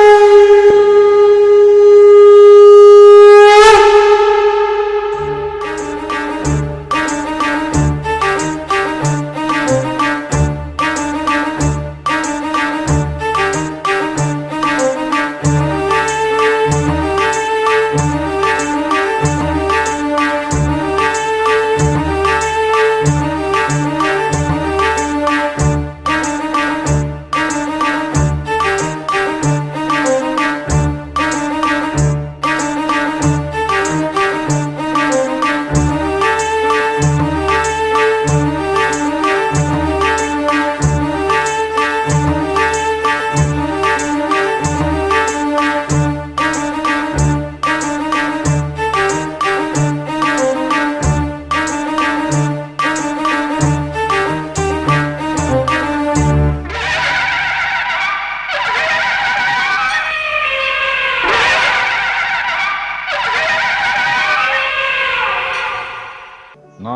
Woo!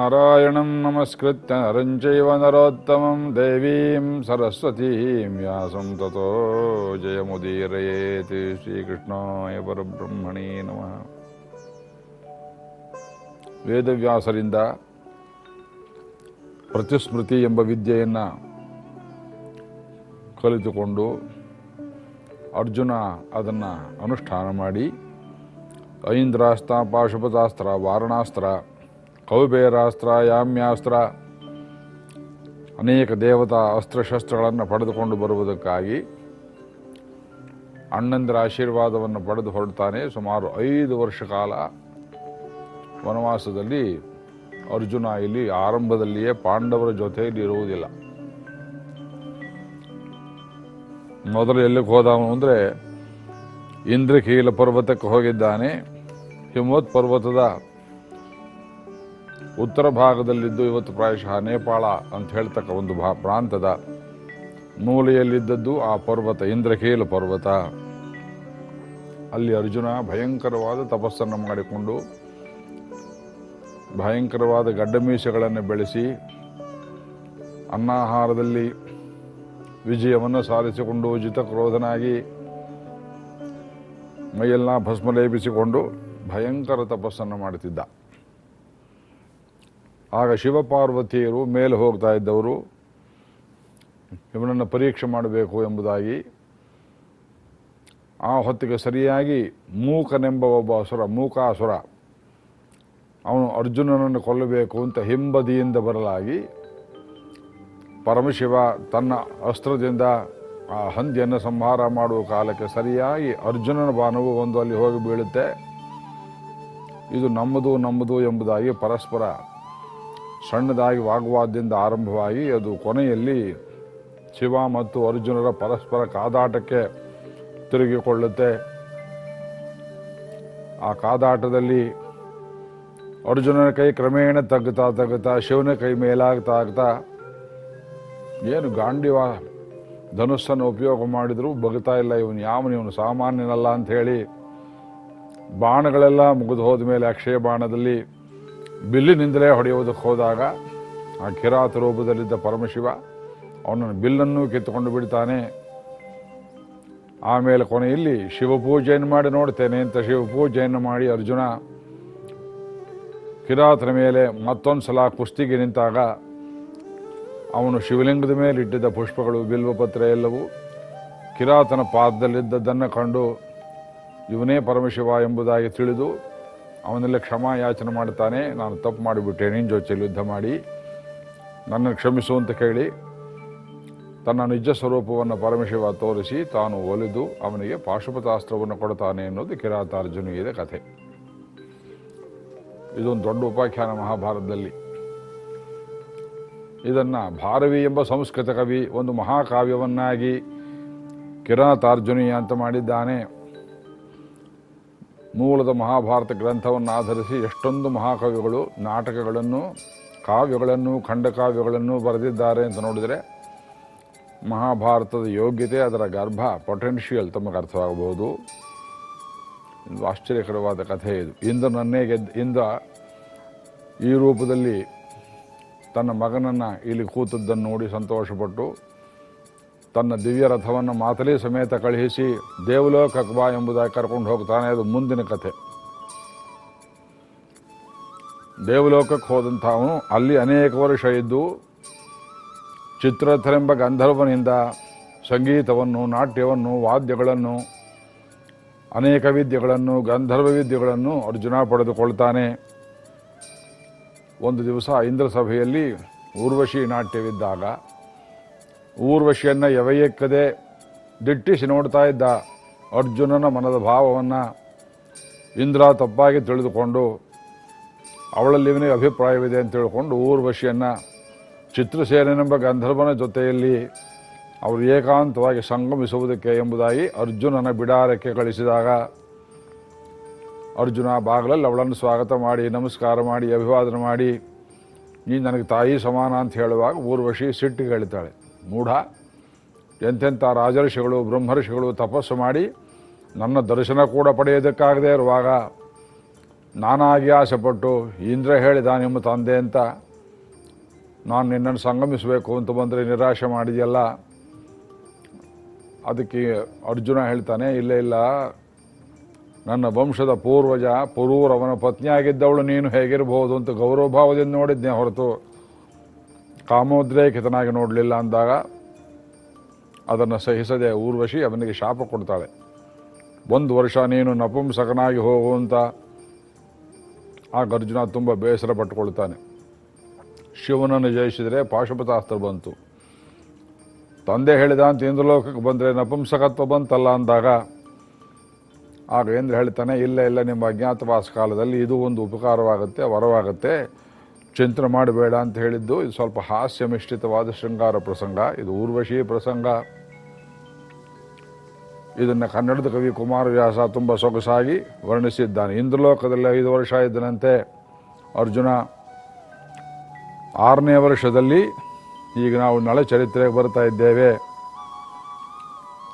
ನಾರಾಯಣಂ ನಮಸ್ಕೃತ್ಯ ನರಂಚೈವ ನರೋತ್ತಮಂ ದೇವೀಂ ಸರಸ್ವತೀಂ ವ್ಯಾಸಂ ತತೋ ಜಯಮುದೀರಯೇತಿ ಶ್ರೀಕೃಷ್ಣಾಯ ಪರಬ್ರಹ್ಮಣೇ ನಮಃ. ವೇದವ್ಯಾಸರಿಂದ ಪ್ರತಿಸ್ಮೃತಿ ಎಂಬ ವಿದ್ಯೆಯನ್ನು ಕಲಿತುಕೊಂಡು ಅರ್ಜುನ ಅದನ್ನು ಅನುಷ್ಠಾನ ಮಾಡಿ ಐಂದ್ರಾಸ್ತ್ರ ಪಾಶುಪತಾಸ್ತ್ರ ವಾರಣಾಸ್ತ್ರ ಕೌಬೇರಾಸ್ತ್ರ ಯಾಮ್ಯಾಸ್ತ್ರ ಅನೇಕ ದೇವತಾ ಅಸ್ತ್ರಶಸ್ತ್ರಗಳನ್ನು ಪಡೆದುಕೊಂಡು ಬರುವುದಕ್ಕಾಗಿ ಅಣ್ಣಂದಿರ ಆಶೀರ್ವಾದವನ್ನು ಪಡೆದು ಹೊರಡ್ತಾನೆ. ಸುಮಾರು ಐದು ವರ್ಷ ಕಾಲ ವನವಾಸದಲ್ಲಿ ಅರ್ಜುನ ಇಲ್ಲಿ ಆರಂಭದಲ್ಲಿಯೇ ಪಾಂಡವರ ಜೊತೆಯಲ್ಲಿ ಇರುವುದಿಲ್ಲ. ಮೊದಲು ಎಲ್ಲಿಗೆ ಹೋದವನು ಅಂದರೆ ಇಂದ್ರಕೀಲ ಪರ್ವತಕ್ಕೆ ಹೋಗಿದ್ದಾನೆ. ಹಿಮವತ್ ಪರ್ವತದ ಉತ್ತರ ಭಾಗದಲ್ಲಿದ್ದು ಇವತ್ತು ಪ್ರಾಯಶಃ ನೇಪಾಳ ಅಂತ ಹೇಳ್ತಕ್ಕ ಒಂದು ಭಾ ಪ್ರಾಂತದ. ಮೂಲೆಯಲ್ಲಿದ್ದದ್ದು ಆ ಪರ್ವತ, ಇಂದ್ರಕೀಲ ಪರ್ವತ. ಅಲ್ಲಿ ಅರ್ಜುನ ಭಯಂಕರವಾದ ತಪಸ್ಸನ್ನು ಮಾಡಿಕೊಂಡು ಭಯಂಕರವಾದ ಗಡ್ಡಮೀಸೆಗಳನ್ನು ಬೆಳೆಸಿ ಅನ್ನಾಹಾರದಲ್ಲಿ ವಿಜಯವನ್ನು ಸಾಧಿಸಿಕೊಂಡು ಜಿತಕ್ರೋಧನಾಗಿ ಮೈಯೆಲ್ಲ ಭಸ್ಮಲೇಪಿಸಿಕೊಂಡು ಭಯಂಕರ ತಪಸ್ಸನ್ನು ಮಾಡುತ್ತಿದ್ದ. ಆಗ ಶಿವಪಾರ್ವತಿಯರು ಮೇಲೆ ಹೋಗ್ತಾ ಇದ್ದವರು, ಇವನನ್ನು ಪರೀಕ್ಷೆ ಮಾಡಬೇಕು ಎಂಬುದಾಗಿ, ಆ ಹೊತ್ತಿಗೆ ಸರಿಯಾಗಿ ಮೂಕನೆಂಬ ಒಬ್ಬ ಅಸುರ, ಮೂಕಾಸುರ, ಅವನು ಅರ್ಜುನನನ್ನು ಕೊಲ್ಲಬೇಕು ಅಂತ ಹಿಂಬದಿಯಿಂದ ಬರಲಾಗಿ ಪರಮಶಿವ ತನ್ನ ಅಸ್ತ್ರದಿಂದ ಆ ಹಂದಿಯನ್ನು ಸಂಹಾರ ಮಾಡುವ ಕಾಲಕ್ಕೆ ಸರಿಯಾಗಿ ಅರ್ಜುನನ ಬಾಣವು ಒಂದು ಅಲ್ಲಿ ಹೋಗಿ ಬೀಳುತ್ತೆ. ಇದು ನಮ್ಮದು ನಮ್ಮದು ಎಂಬುದಾಗಿ ಪರಸ್ಪರ ಸಣ್ಣದಾಗಿ ವಾಗ್ವಾದದಿಂದ ಆರಂಭವಾಗಿ ಅದು ಕೊನೆಯಲ್ಲಿ ಶಿವ ಮತ್ತು ಅರ್ಜುನರ ಪರಸ್ಪರ ಕಾದಾಟಕ್ಕೆ ತಿರುಗಿಕೊಳ್ಳುತ್ತೆ. ಆ ಕಾದಾಟದಲ್ಲಿ ಅರ್ಜುನನ ಕೈ ಕ್ರಮೇಣ ತಗ್ಗುತ್ತಾ ತಗ್ಗುತ್ತಾ ಶಿವನ ಕೈ ಮೇಲಾಗ್ತಾ ಆಗ್ತಾ, ಏನು ಗಾಂಡಿವ ಧನುಸ್ಸನ್ನು ಉಪಯೋಗ ಮಾಡಿದರೂ ಬಗ್ತಾ ಇಲ್ಲ, ಇವನು ಯಾವನು, ಇವನು ಸಾಮಾನ್ಯನಲ್ಲ ಅಂತ ಹೇಳಿ ಬಾಣಗಳೆಲ್ಲ ಮುಗಿದು ಹೋದ ಮೇಲೆ ಅಕ್ಷಯ ಬಾಣದಲ್ಲಿ ಬಿಲ್ಲಿನಿಂದಲೇ ಹೊಡೆಯುವುದಕ್ಕೆ ಹೋದಾಗ ಆ ಕಿರಾತ ರೂಪದಲ್ಲಿದ್ದ ಪರಮಶಿವ ಅವನನ್ನು ಬಿಲ್ಲನ್ನು ಕಿತ್ತುಕೊಂಡು ಬಿಡ್ತಾನೆ. ಆಮೇಲೆ ಕೊನೆಯಲ್ಲಿ ಶಿವಪೂಜೆಯನ್ನು ಮಾಡಿ ನೋಡ್ತೇನೆ ಅಂತ ಶಿವಪೂಜೆಯನ್ನು ಮಾಡಿ ಅರ್ಜುನ ಕಿರಾತನ ಮೇಲೆ ಮತ್ತೊಂದು ಸಲ ಕುಸ್ತಿಗೆ ನಿಂತಾಗ ಅವನು ಶಿವಲಿಂಗದ ಮೇಲೆ ಇಟ್ಟಿದ್ದ ಪುಷ್ಪಗಳು, ಬಿಲ್ವಪತ್ರ ಎಲ್ಲವೂ ಕಿರಾತನ ಪಾದದಲ್ಲಿದ್ದದ್ದನ್ನು ಕಂಡು ಇವನೇ ಪರಮಶಿವ ಎಂಬುದಾಗಿ ತಿಳಿದು ಅವನೆಲ್ಲ ಕ್ಷಮಾ ಯಾಚನೆ ಮಾಡ್ತಾನೆ ನಾನು ತಪ್ಪು ಮಾಡಿಬಿಟ್ಟೆ, ನಿನ್ನ ಜೊತೆಯಲ್ಲಿ ಯುದ್ಧ ಮಾಡಿ. ನನ್ನನ್ನು ಕ್ಷಮಿಸು ಅಂತ ಕೇಳಿ ತನ್ನ ನಿಜ ಸ್ವರೂಪವನ್ನು ಪರಮಶಿವ ತೋರಿಸಿ ತಾನು ಒಲಿದು ಅವನಿಗೆ ಪಾಶುಪತಾಸ್ತ್ರವನ್ನು ಕೊಡ್ತಾನೆ ಅನ್ನೋದು ಕಿರಾತಾರ್ಜುನಿಗಿದೆ ಕಥೆ. ಇದೊಂದು ದೊಡ್ಡ ಉಪಾಖ್ಯಾನ ಮಹಾಭಾರತದಲ್ಲಿ. ಇದನ್ನು ಭಾರವಿ ಎಂಬ ಸಂಸ್ಕೃತ ಕವಿ ಒಂದು ಮಹಾಕಾವ್ಯವನ್ನಾಗಿ ಕಿರಾತಾರ್ಜುನಿ ಅಂತ ಮಾಡಿದ್ದಾನೆ. ಮೂಲದ ಮಹಾಭಾರತ ಗ್ರಂಥವನ್ನು ಆಧರಿಸಿ ಎಷ್ಟೊಂದು ಮಹಾಕವಿಗಳು ನಾಟಕಗಳನ್ನು, ಕಾವ್ಯಗಳನ್ನು ಖಂಡಕಾವ್ಯಗಳನ್ನು ಬರೆದಿದ್ದಾರೆ ಅಂತ ನೋಡಿದರೆ ಮಹಾಭಾರತದ ಯೋಗ್ಯತೆ, ಅದರ ಗರ್ಭ ಪೊಟೆನ್ಷಿಯಲ್ ತಮಗೆ ಅರ್ಥವಾಗಬಹುದು. ಆಶ್ಚರ್ಯಕರವಾದ ಕಥೆ ಇದು. ಇಂದ್ರನನ್ನೇ ಗೆದ್ದ, ಇಂದ್ರ ಈ ರೂಪದಲ್ಲಿ ತನ್ನ ಮಗನನ್ನು ಇಲ್ಲಿ ಕೂತದ್ದನ್ನು ನೋಡಿ ಸಂತೋಷಪಟ್ಟು ತನ್ನ ದಿವ್ಯರಥವನ್ನು ಮಾತಲಿ ಸಮೇತ ಕಳುಹಿಸಿ ದೇವಲೋಕಕ್ಕೆ ಬಾ ಎಂಬುದಾಗಿ ಕರ್ಕೊಂಡು ಹೋಗ್ತಾನೆ, ಅದು ಮುಂದಿನ ಕಥೆ. ದೇವಲೋಕಕ್ಕೆ ಹೋದಂಥ ಅವನು, ಅಲ್ಲಿ ಅನೇಕ ವರ್ಷ ಇದ್ದು, ಚಿತ್ರಥರೆಂಬ ಗಂಧರ್ವನಿಂದ ಸಂಗೀತವನ್ನು, ನಾಟ್ಯವನ್ನು, ವಾದ್ಯಗಳನ್ನು, ಅನೇಕ ವಿದ್ಯೆಗಳನ್ನು, ಗಂಧರ್ವ ವಿದ್ಯೆಗಳನ್ನು ಅರ್ಜುನ ಪಡೆದುಕೊಳ್ತಾನೆ. ಒಂದು ದಿವಸ ಇಂದ್ರ ಸಭೆಯಲ್ಲಿ ಊರ್ವಶಿ ನಾಟ್ಯವಿದ್ದಾಗ ಊರ್ವಶಿಯನ್ನು ಎವೆಯಕ್ಕದೆ ದಿಟ್ಟಿಸಿ ನೋಡ್ತಾ ಇದ್ದ ಅರ್ಜುನನ ಮನದ ಭಾವವನ್ನು ಇಂದ್ರ ತಪ್ಪಾಗಿ ತಿಳಿದುಕೊಂಡು ಅವಳಲ್ಲಿ ಅಭಿಪ್ರಾಯವಿದೆ ಅಂತ ತಿಳ್ಕೊಂಡು ಊರ್ವಶಿಯನ್ನು ಚಿತ್ರಸೇನೆಂಬ ಗಂಧರ್ವನ ಜೊತೆಯಲ್ಲಿ ಅವರು ಏಕಾಂತವಾಗಿ ಸಂಗಮಿಸುವುದಕ್ಕೆ ಎಂಬುದಾಗಿ ಅರ್ಜುನನ ಬಿಡಾರಕ್ಕೆ ಕಳಿಸಿದಾಗ ಅರ್ಜುನ ಬಾಗಿಲಲ್ಲಿ ಅವಳನ್ನು ಸ್ವಾಗತ ಮಾಡಿ, ನಮಸ್ಕಾರ ಮಾಡಿ, ಅಭಿವಾದನೆ ಮಾಡಿ ನೀ ನನಗೆ ತಾಯಿ ಸಮಾನ ಅಂತ ಹೇಳುವಾಗ ಊರ್ವಶಿ ಸಿಟ್ಟಿಗೆ ಹೇಳ್ತಾಳೆ ಮೂಢ. ಎಂತೆಂಥ ರಾಜರ್ಷಿಗಳು, ಬ್ರಹ್ಮರ್ಷಿಗಳು ತಪಸ್ಸು ಮಾಡಿ ನನ್ನ ದರ್ಶನ ಕೂಡ ಪಡೆಯೋದಕ್ಕಾಗದೇ ಇರುವಾಗ ನಾನಾಗಿ ಆಸೆಪಟ್ಟು ಇಂದ್ರ ಹೇಳಿದ ನಿಮ್ಮ ತಂದೆ ಅಂತ. ನಾನು ನಿನ್ನನ್ನು ಸಂಗಮಿಸಬೇಕು ಅಂತ ಬಂದರೆ ನಿರಾಶೆ ಮಾಡಿದೆಯಲ್ಲ? ಅದಕ್ಕೆ ಅರ್ಜುನ ಹೇಳ್ತಾನೆ, ಇಲ್ಲ ಇಲ್ಲ. ನನ್ನ ವಂಶದ ಪೂರ್ವಜ ಪುರೂರವನ ಪತ್ನಿಯಾಗಿದ್ದವಳು ನೀನು ಹೇಗಿರಬಹುದು ಅಂತ ಗೌರವ ಭಾವದಿಂದ ನೋಡಿದ್ದೆ ಹೊರತು ಕಾಮೋದ್ರೇಕಿತನಾಗಿ ನೋಡಲಿಲ್ಲ ಅಂದಾಗ ಅದನ್ನು ಸಹಿಸದೆ ಊರ್ವಶಿ ಅವನಿಗೆ ಶಾಪ ಕೊಡ್ತಾಳೆ. ಒಂದು ವರ್ಷ ನೀನು ನಪುಂಸಕನಾಗಿ ಹೋಗುವಂತ ಆಗ ಅರ್ಜುನ ತುಂಬ ಬೇಸರ ಪಟ್ಟುಕೊಳ್ತಾನೆ. ಶಿವನನ್ನು ಜಯಿಸಿದರೆ ಪಾಶುಪತಾಸ್ತ್ರ ಬಂತು. ತಂದೆ ಹೇಳಿದ ಅಂತ ಇಂದ್ರಲೋಕಕ್ಕೆ ಬಂದರೆ ನಪುಂಸಕತ್ವ ಬಂತಲ್ಲ ಅಂದಾಗ ಆಗ ಇಂದ್ರ ಹೇಳ್ತಾನೆ, ಇಲ್ಲ ಇಲ್ಲ, ನಿಮ್ಮ ಅಜ್ಞಾತವಾಸ ಕಾಲದಲ್ಲಿ ಇದು ಒಂದು ಉಪಕಾರವಾಗುತ್ತೆ, ವರವಾಗುತ್ತೆ. ಚಿಂತನೆ ಮಾಡಬೇಡ ಅಂತ ಹೇಳಿದ್ದು, ಇದು ಸ್ವಲ್ಪ ಹಾಸ್ಯ ಮಿಶ್ರಿತವಾದ ಶೃಂಗಾರ ಪ್ರಸಂಗ, ಇದು ಊರ್ವಶಿ ಪ್ರಸಂಗ. ಇದನ್ನು ಕನ್ನಡದ ಕವಿ ಕುಮಾರವ್ಯಾಸ ತುಂಬ ಸೊಗಸಾಗಿ ವರ್ಣಿಸಿದ್ದಾನೆ. ಇಂದ್ರಲೋಕದಲ್ಲಿ ಐದು ವರ್ಷ ಇದ್ದನಂತೆ ಅರ್ಜುನ. ಆರನೇ ವರ್ಷದಲ್ಲಿ ಈಗ ನಾವು ನಳಚರಿತ್ರೆಗೆ ಬರ್ತಾ ಇದ್ದೇವೆ.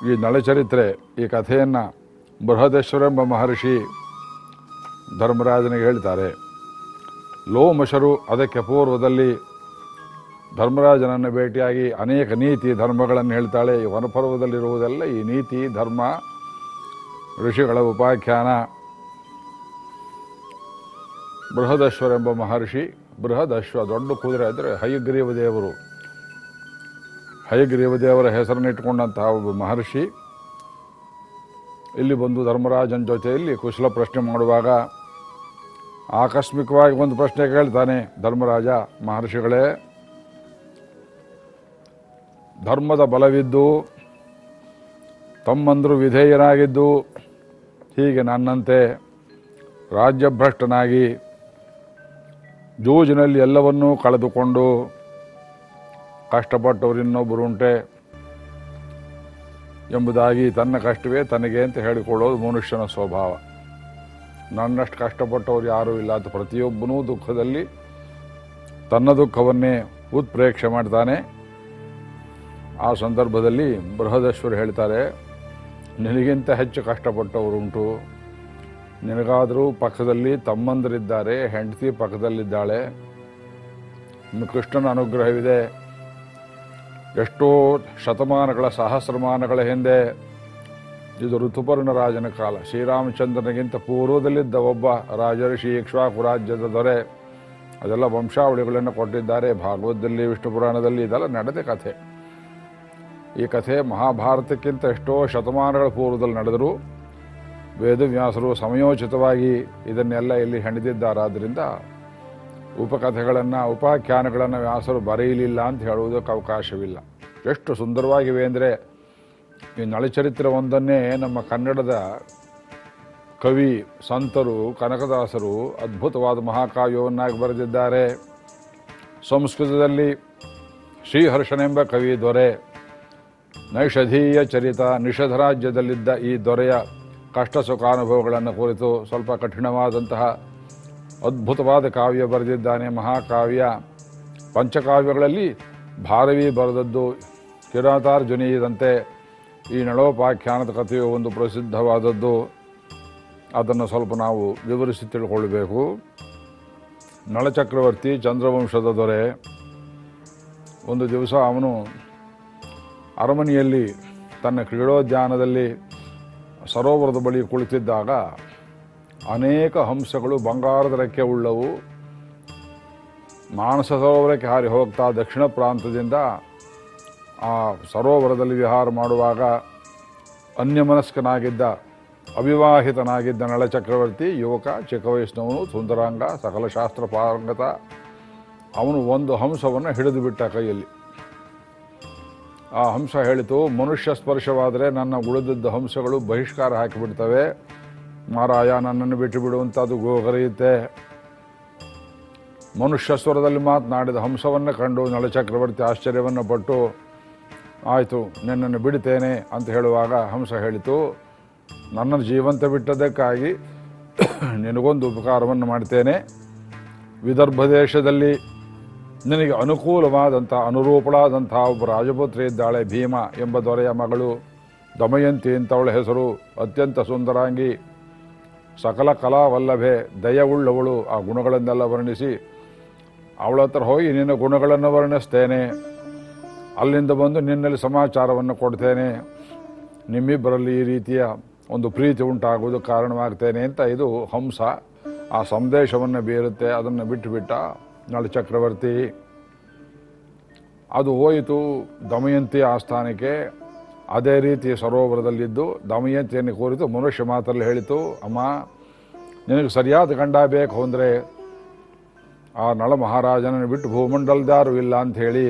ಈ ನಳಚರಿತ್ರೆ, ಈ ಕಥೆಯನ್ನು ಬೃಹದೇಶ್ವರೆಂಬ ಮಹರ್ಷಿ ಧರ್ಮರಾಜನಿಗೆ ಹೇಳ್ತಾರೆ. ಲೋಮಶರು ಅದಕ್ಕೆ ಪೂರ್ವದಲ್ಲಿ ಧರ್ಮರಾಜನನ್ನು ಭೇಟಿಯಾಗಿ ಅನೇಕ ನೀತಿ ಧರ್ಮಗಳನ್ನು ಹೇಳ್ತಾಳೆ. ಈ ವನಪರ್ವದಲ್ಲಿರುವುದೆಲ್ಲ ಈ ನೀತಿ, ಧರ್ಮ, ಋಷಿಗಳ ಉಪಾಖ್ಯಾನ. ಬೃಹದಶ್ವರೆಂಬ ಮಹರ್ಷಿ, ಬೃಹದಶ್ವ ದೊಡ್ಡ ಕುದುರೆ ಅಂದರೆ ಹಯಗ್ರೀವ ದೇವರು. ಹಯಗ್ರೀವ ದೇವರ ಹೆಸರನ್ನಿಟ್ಟುಕೊಂಡಂತಹ ಒಬ್ಬ ಮಹರ್ಷಿ. ಇಲ್ಲಿ ಬಂದು ಧರ್ಮರಾಜನ ಜೊತೆಯಲ್ಲಿ ಕುಶಲ ಪ್ರಶ್ನೆ ಮಾಡುವಾಗ ಆಕಸ್ಮಿಕವಾಗಿ ಒಂದು ಪ್ರಶ್ನೆ ಕೇಳ್ತಾನೆ ಧರ್ಮರಾಜ ಮಹರ್ಷಿಗಳೇ. ಧರ್ಮದ ಬಲವಿದ್ದು, ತಮ್ಮಂದರು ವಿಧೇಯನಾಗಿದ್ದು, ಹೀಗೆ ನನ್ನಂತೆ ರಾಜ್ಯಭ್ರಷ್ಟನಾಗಿ ಜೂಜಿನಲ್ಲಿ ಎಲ್ಲವನ್ನೂ ಕಳೆದುಕೊಂಡು ಕಷ್ಟಪಟ್ಟವರು ಇನ್ನೊಬ್ಬರು ಉಂಟೆ ಎಂಬುದಾಗಿ ತನ್ನ ಕಷ್ಟವೇ ತನಗೆ ಅಂತ ಹೇಳಿಕೊಳ್ಳೋದು ಮನುಷ್ಯನ ಸ್ವಭಾವ. ನನ್ನಷ್ಟು ಕಷ್ಟಪಟ್ಟವ್ರು ಯಾರೂ ಇಲ್ಲ ಅಂತ ಪ್ರತಿಯೊಬ್ಬನೂ ದುಃಖದಲ್ಲಿ ತನ್ನ ದುಃಖವನ್ನೇ ಉತ್ಪ್ರೇಕ್ಷೆ ಮಾಡ್ತಾನೆ. ಆ ಸಂದರ್ಭದಲ್ಲಿ ಬೃಹದೇಶ್ವರು ಹೇಳ್ತಾರೆ, ನಿನಗಿಂತ ಹೆಚ್ಚು ಕಷ್ಟಪಟ್ಟವರುಂಟು ನಿನಗಾದರೂ ಪಕ್ಕದಲ್ಲಿ ತಮ್ಮಂದರಿದ್ದಾರೆ, ಹೆಂಡತಿ ಪಕ್ಕದಲ್ಲಿದ್ದಾಳೆ. ಕೃಷ್ಣನ ಅನುಗ್ರಹವಿದೆ. ಎಷ್ಟೋ ಶತಮಾನಗಳ ಸಹಸ್ರಮಾನಗಳ ಹಿಂದೆ ಇದು ಋತುಪರ್ಣ ರಾಜನ ಕಾಲ. ಶ್ರೀರಾಮಚಂದ್ರನಿಗಿಂತ ಪೂರ್ವದಲ್ಲಿದ್ದ ಒಬ್ಬ ರಾಜಋಷಿ ಇಕ್ಷ್ವಾಕು ರಾಜ್ಯದ ದೊರೆ. ಅದೆಲ್ಲ ವಂಶಾವಳಿಗಳನ್ನು ಕೊಟ್ಟಿದ್ದಾರೆ. ಭಾಗವತದಲ್ಲಿ ವಿಷ್ಣು ಪುರಾಣದಲ್ಲಿ ಇದೆಲ್ಲ ನಡೆದ ಕಥೆ. ಈ ಕಥೆ ಮಹಾಭಾರತಕ್ಕಿಂತ ಎಷ್ಟೋ ಶತಮಾನಗಳ ಪೂರ್ವದಲ್ಲಿ ನಡೆದರೂ ವೇದವ್ಯಾಸರು ಸಮಯೋಚಿತವಾಗಿ ಇದನ್ನೆಲ್ಲ ಇಲ್ಲಿ ಹೆಣೆದಿದ್ದಾರಾದ್ದರಿಂದ ಉಪಕಥೆಗಳನ್ನು, ಉಪಾಖ್ಯಾನಗಳನ್ನು ವ್ಯಾಸರು ಬರೆಯಲಿಲ್ಲ ಅಂತ ಹೇಳುವುದಕ್ಕೆ ಅವಕಾಶವಿಲ್ಲ. ಎಷ್ಟು ಸುಂದರವಾಗಿವೆ ಅಂದರೆ ಈ ನಳಚರಿತ್ರೆ ಒಂದನ್ನೇ ನಮ್ಮ ಕನ್ನಡದ ಕವಿ, ಸಂತರು, ಕನಕದಾಸರು ಅದ್ಭುತವಾದ ಮಹಾಕಾವ್ಯವನ್ನಾಗಿ ಬರೆದಿದ್ದಾರೆ. ಸಂಸ್ಕೃತದಲ್ಲಿ ಶ್ರೀಹರ್ಷನೆಂಬ ಕವಿ ದೊರೆ, ನೈಷಧೀಯ ಚರಿತ ನಿಷಧರಾಜ್ಯದಲ್ಲಿದ್ದ ಈ ದೊರೆಯ ಕಷ್ಟ ಸುಖಾನುಭವಗಳನ್ನು ಕುರಿತು ಸ್ವಲ್ಪ ಕಠಿಣವಾದಂತಹ ಅದ್ಭುತವಾದ ಕಾವ್ಯ ಬರೆದಿದ್ದಾನೆ. ಮಹಾಕಾವ್ಯ ಪಂಚಕಾವ್ಯಗಳಲ್ಲಿ ಭಾರವಿ ಬರೆದದ್ದು ಕಿರಾತಾರ್ಜುನೀಯದಂತೆ ಈ ನಳೋಪಾಖ್ಯಾನದ ಕಥೆಯು ಒಂದು ಪ್ರಸಿದ್ಧವಾದದ್ದು. ಅದನ್ನು ಸ್ವಲ್ಪ ನಾವು ವಿವರಿಸಿ ತಿಳ್ಕೊಳ್ಬೇಕು. ನಳಚಕ್ರವರ್ತಿ ಚಂದ್ರವಂಶದ ದೊರೆ. ಒಂದು ದಿವಸ ಅವನು ಅರಮನೆಯಲ್ಲಿ ತನ್ನ ಕ್ರೀಡೋದ್ಯಾನದಲ್ಲಿ ಸರೋವರದ ಬಳಿ ಕುಳಿತಿದ್ದಾಗ ಅನೇಕ ಹಂಸಗಳು ಬಂಗಾರದ ರೆಕ್ಕೆ ಉಳ್ಳವು. ಮಾನಸ ಸರೋವರಕ್ಕೆ ಹಾರಿ ಹೋಗ್ತಾ ದಕ್ಷಿಣ ಪ್ರಾಂತದಿಂದ ಆ ಸರೋವರದಲ್ಲಿ ವಿಹಾರ ಮಾಡುವಾಗ ಅನ್ಯಮನಸ್ಕನಾಗಿದ್ದ, ಅವಿವಾಹಿತನಾಗಿದ್ದ ನಳಚಕ್ರವರ್ತಿ ಯುವಕ ಚಿಕ್ಕ ವಯಸ್ಸಿನವನು ಸುಂದರಾಂಗ, ಸಕಲ ಪಾರಂಗತ, ಅವನು ಒಂದು ಹಂಸವನ್ನು ಹಿಡಿದು ಬಿಟ್ಟ ಕೈಯಲ್ಲಿ. ಆ ಹಂಸ ಹೇಳಿತು, ಮನುಷ್ಯ ಸ್ಪರ್ಶವಾದರೆ ನನ್ನ ಉಳಿದಿದ್ದ ಹಂಸಗಳು ಬಹಿಷ್ಕಾರ ಹಾಕಿಬಿಡ್ತವೆ. ಮಾರಾಯ, ನನ್ನನ್ನು ಬಿಟ್ಟು ಬಿಡುವಂಥದ್ದು ಗೋಗರೆಯುತ್ತೆ. ಮನುಷ್ಯ ಸ್ವರದಲ್ಲಿ ಮಾತನಾಡಿದ ಹಂಸವನ್ನು ಕಂಡು ನಳಚಕ್ರವರ್ತಿ ಆಶ್ಚರ್ಯವನ್ನು ಪಟ್ಟು ಆಯಿತು, ನಿನ್ನನ್ನು ಬಿಡ್ತೇನೆ ಅಂತ ಹೇಳುವಾಗ ಹಂಸ ಹೇಳಿತು ನನ್ನನ್ನು ಜೀವಂತ ಬಿಟ್ಟದಕ್ಕಾಗಿ ನಿನಗೊಂದು ಉಪಕಾರವನ್ನು ಮಾಡ್ತೇನೆ. ವಿದರ್ಭ ದೇಶದಲ್ಲಿ ನಿನಗೆ ಅನುಕೂಲವಾದಂಥ, ಅನುರೂಪಳಾದಂಥ ಒಬ್ಬ ರಾಜಪುತ್ರಿ ಇದ್ದಾಳೆ ಭೀಮ ಎಂಬ ದೊರೆಯ ಮಗಳು. ದಮಯಂತಿ ಅಂತವಳ ಹೆಸರು ಅತ್ಯಂತ ಸುಂದರಾಂಗಿ. ಸಕಲ ಕಲಾವಲ್ಲಭೆ, ದಯವುಳ್ಳವಳು. ಆ ಗುಣಗಳನ್ನೆಲ್ಲ ವರ್ಣಿಸಿ, ಅವಳ ಹತ್ರ ಹೋಗಿ ನಿನ್ನ ಗುಣಗಳನ್ನು ವರ್ಣಿಸ್ತೇನೆ. ಅಲ್ಲಿಂದ ಬಂದು ನಿನ್ನಲ್ಲಿ ಸಮಾಚಾರವನ್ನು ಕೊಡ್ತೇನೆ. ನಿಮ್ಮಿಬ್ಬರಲ್ಲಿ ಈ ರೀತಿಯ ಒಂದು ಪ್ರೀತಿ ಉಂಟಾಗುವುದು ಕಾರಣವಾಗ್ತೇನೆ ಅಂತ ಇದು ಹಂಸ. ಆ ಸಂದೇಶವನ್ನು ಬೀರುತ್ತೆ, ಅದನ್ನು ಬಿಟ್ಟುಬಿಟ್ಟ ನಳ ಚಕ್ರವರ್ತಿ. ಅದು ಹೋಯಿತು ದಮಯಂತಿ ಆಸ್ಥಾನಕ್ಕೆ. ಅದೇ ರೀತಿ ಸರೋವರದಲ್ಲಿದ್ದು ದಮಯಂತಿಯನ್ನು ಕೋರಿತು, ಮನುಷ್ಯ ಮಾತಲ್ಲಿ ಹೇಳಿತು, ಅಮ್ಮ, ನಿನಗೆ ಸರಿಯಾದ ಗಂಡ ಬೇಕು ಅಂದರೆ ಆ ನಳ ಮಹಾರಾಜನನ್ನು ಬಿಟ್ಟು ಭೂಮಂಡಲದಾರು ಇಲ್ಲ ಅಂತ ಹೇಳಿ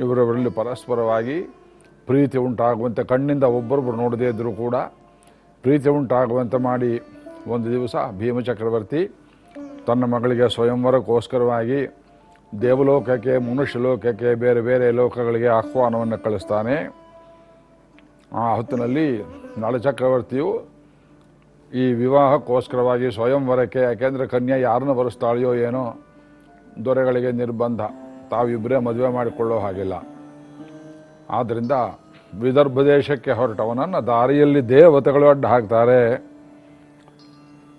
ಇವರವರಲ್ಲಿ ಪರಸ್ಪರವಾಗಿ ಪ್ರೀತಿ ಉಂಟಾಗುವಂತೆ ಕಣ್ಣಿಂದ ಒಬ್ಬರೊಬ್ಬರು ನೋಡದೇ ಇದ್ದರೂ ಕೂಡ ಪ್ರೀತಿ ಉಂಟಾಗುವಂತೆ ಮಾಡಿ ಒಂದು ದಿವಸ ಭೀಮ ಚಕ್ರವರ್ತಿ ತನ್ನ ಮಗಳಿಗೆ ಸ್ವಯಂವರಕ್ಕೋಸ್ಕರವಾಗಿ ದೇವಲೋಕಕ್ಕೆ ಮನುಷ್ಯ ಲೋಕಕ್ಕೆ ಬೇರೆ ಬೇರೆ ಲೋಕಗಳಿಗೆ ಆಹ್ವಾನವನ್ನು ಕಳಿಸ್ತಾನೆ. ಆ ಹೊತ್ತಿನಲ್ಲಿ ನಳಚಕ್ರವರ್ತಿಯು ಈ ವಿವಾಹಕ್ಕೋಸ್ಕರವಾಗಿ ಸ್ವಯಂವರಕ್ಕೆ, ಯಾಕೆಂದರೆ ಕನ್ಯಾ ಯಾರನ್ನು ಬರೆಸ್ತಾಳೆಯೋ ಏನೋ ದೊರೆಗಳಿಗೆ ನಿರ್ಬಂಧ. ತಾವಿಬ್ಬರೇ ಮದುವೆ ಮಾಡಿಕೊಳ್ಳೋ ಹಾಗಿಲ್ಲ. ಆದ್ದರಿಂದ ವಿದರ್ಭ ದೇಶಕ್ಕೆ ಹೊರಟವನನ್ನು ದಾರಿಯಲ್ಲಿ ದೇವತೆಗಳು ಅಡ್ಡ ಹಾಕ್ತಾರೆ.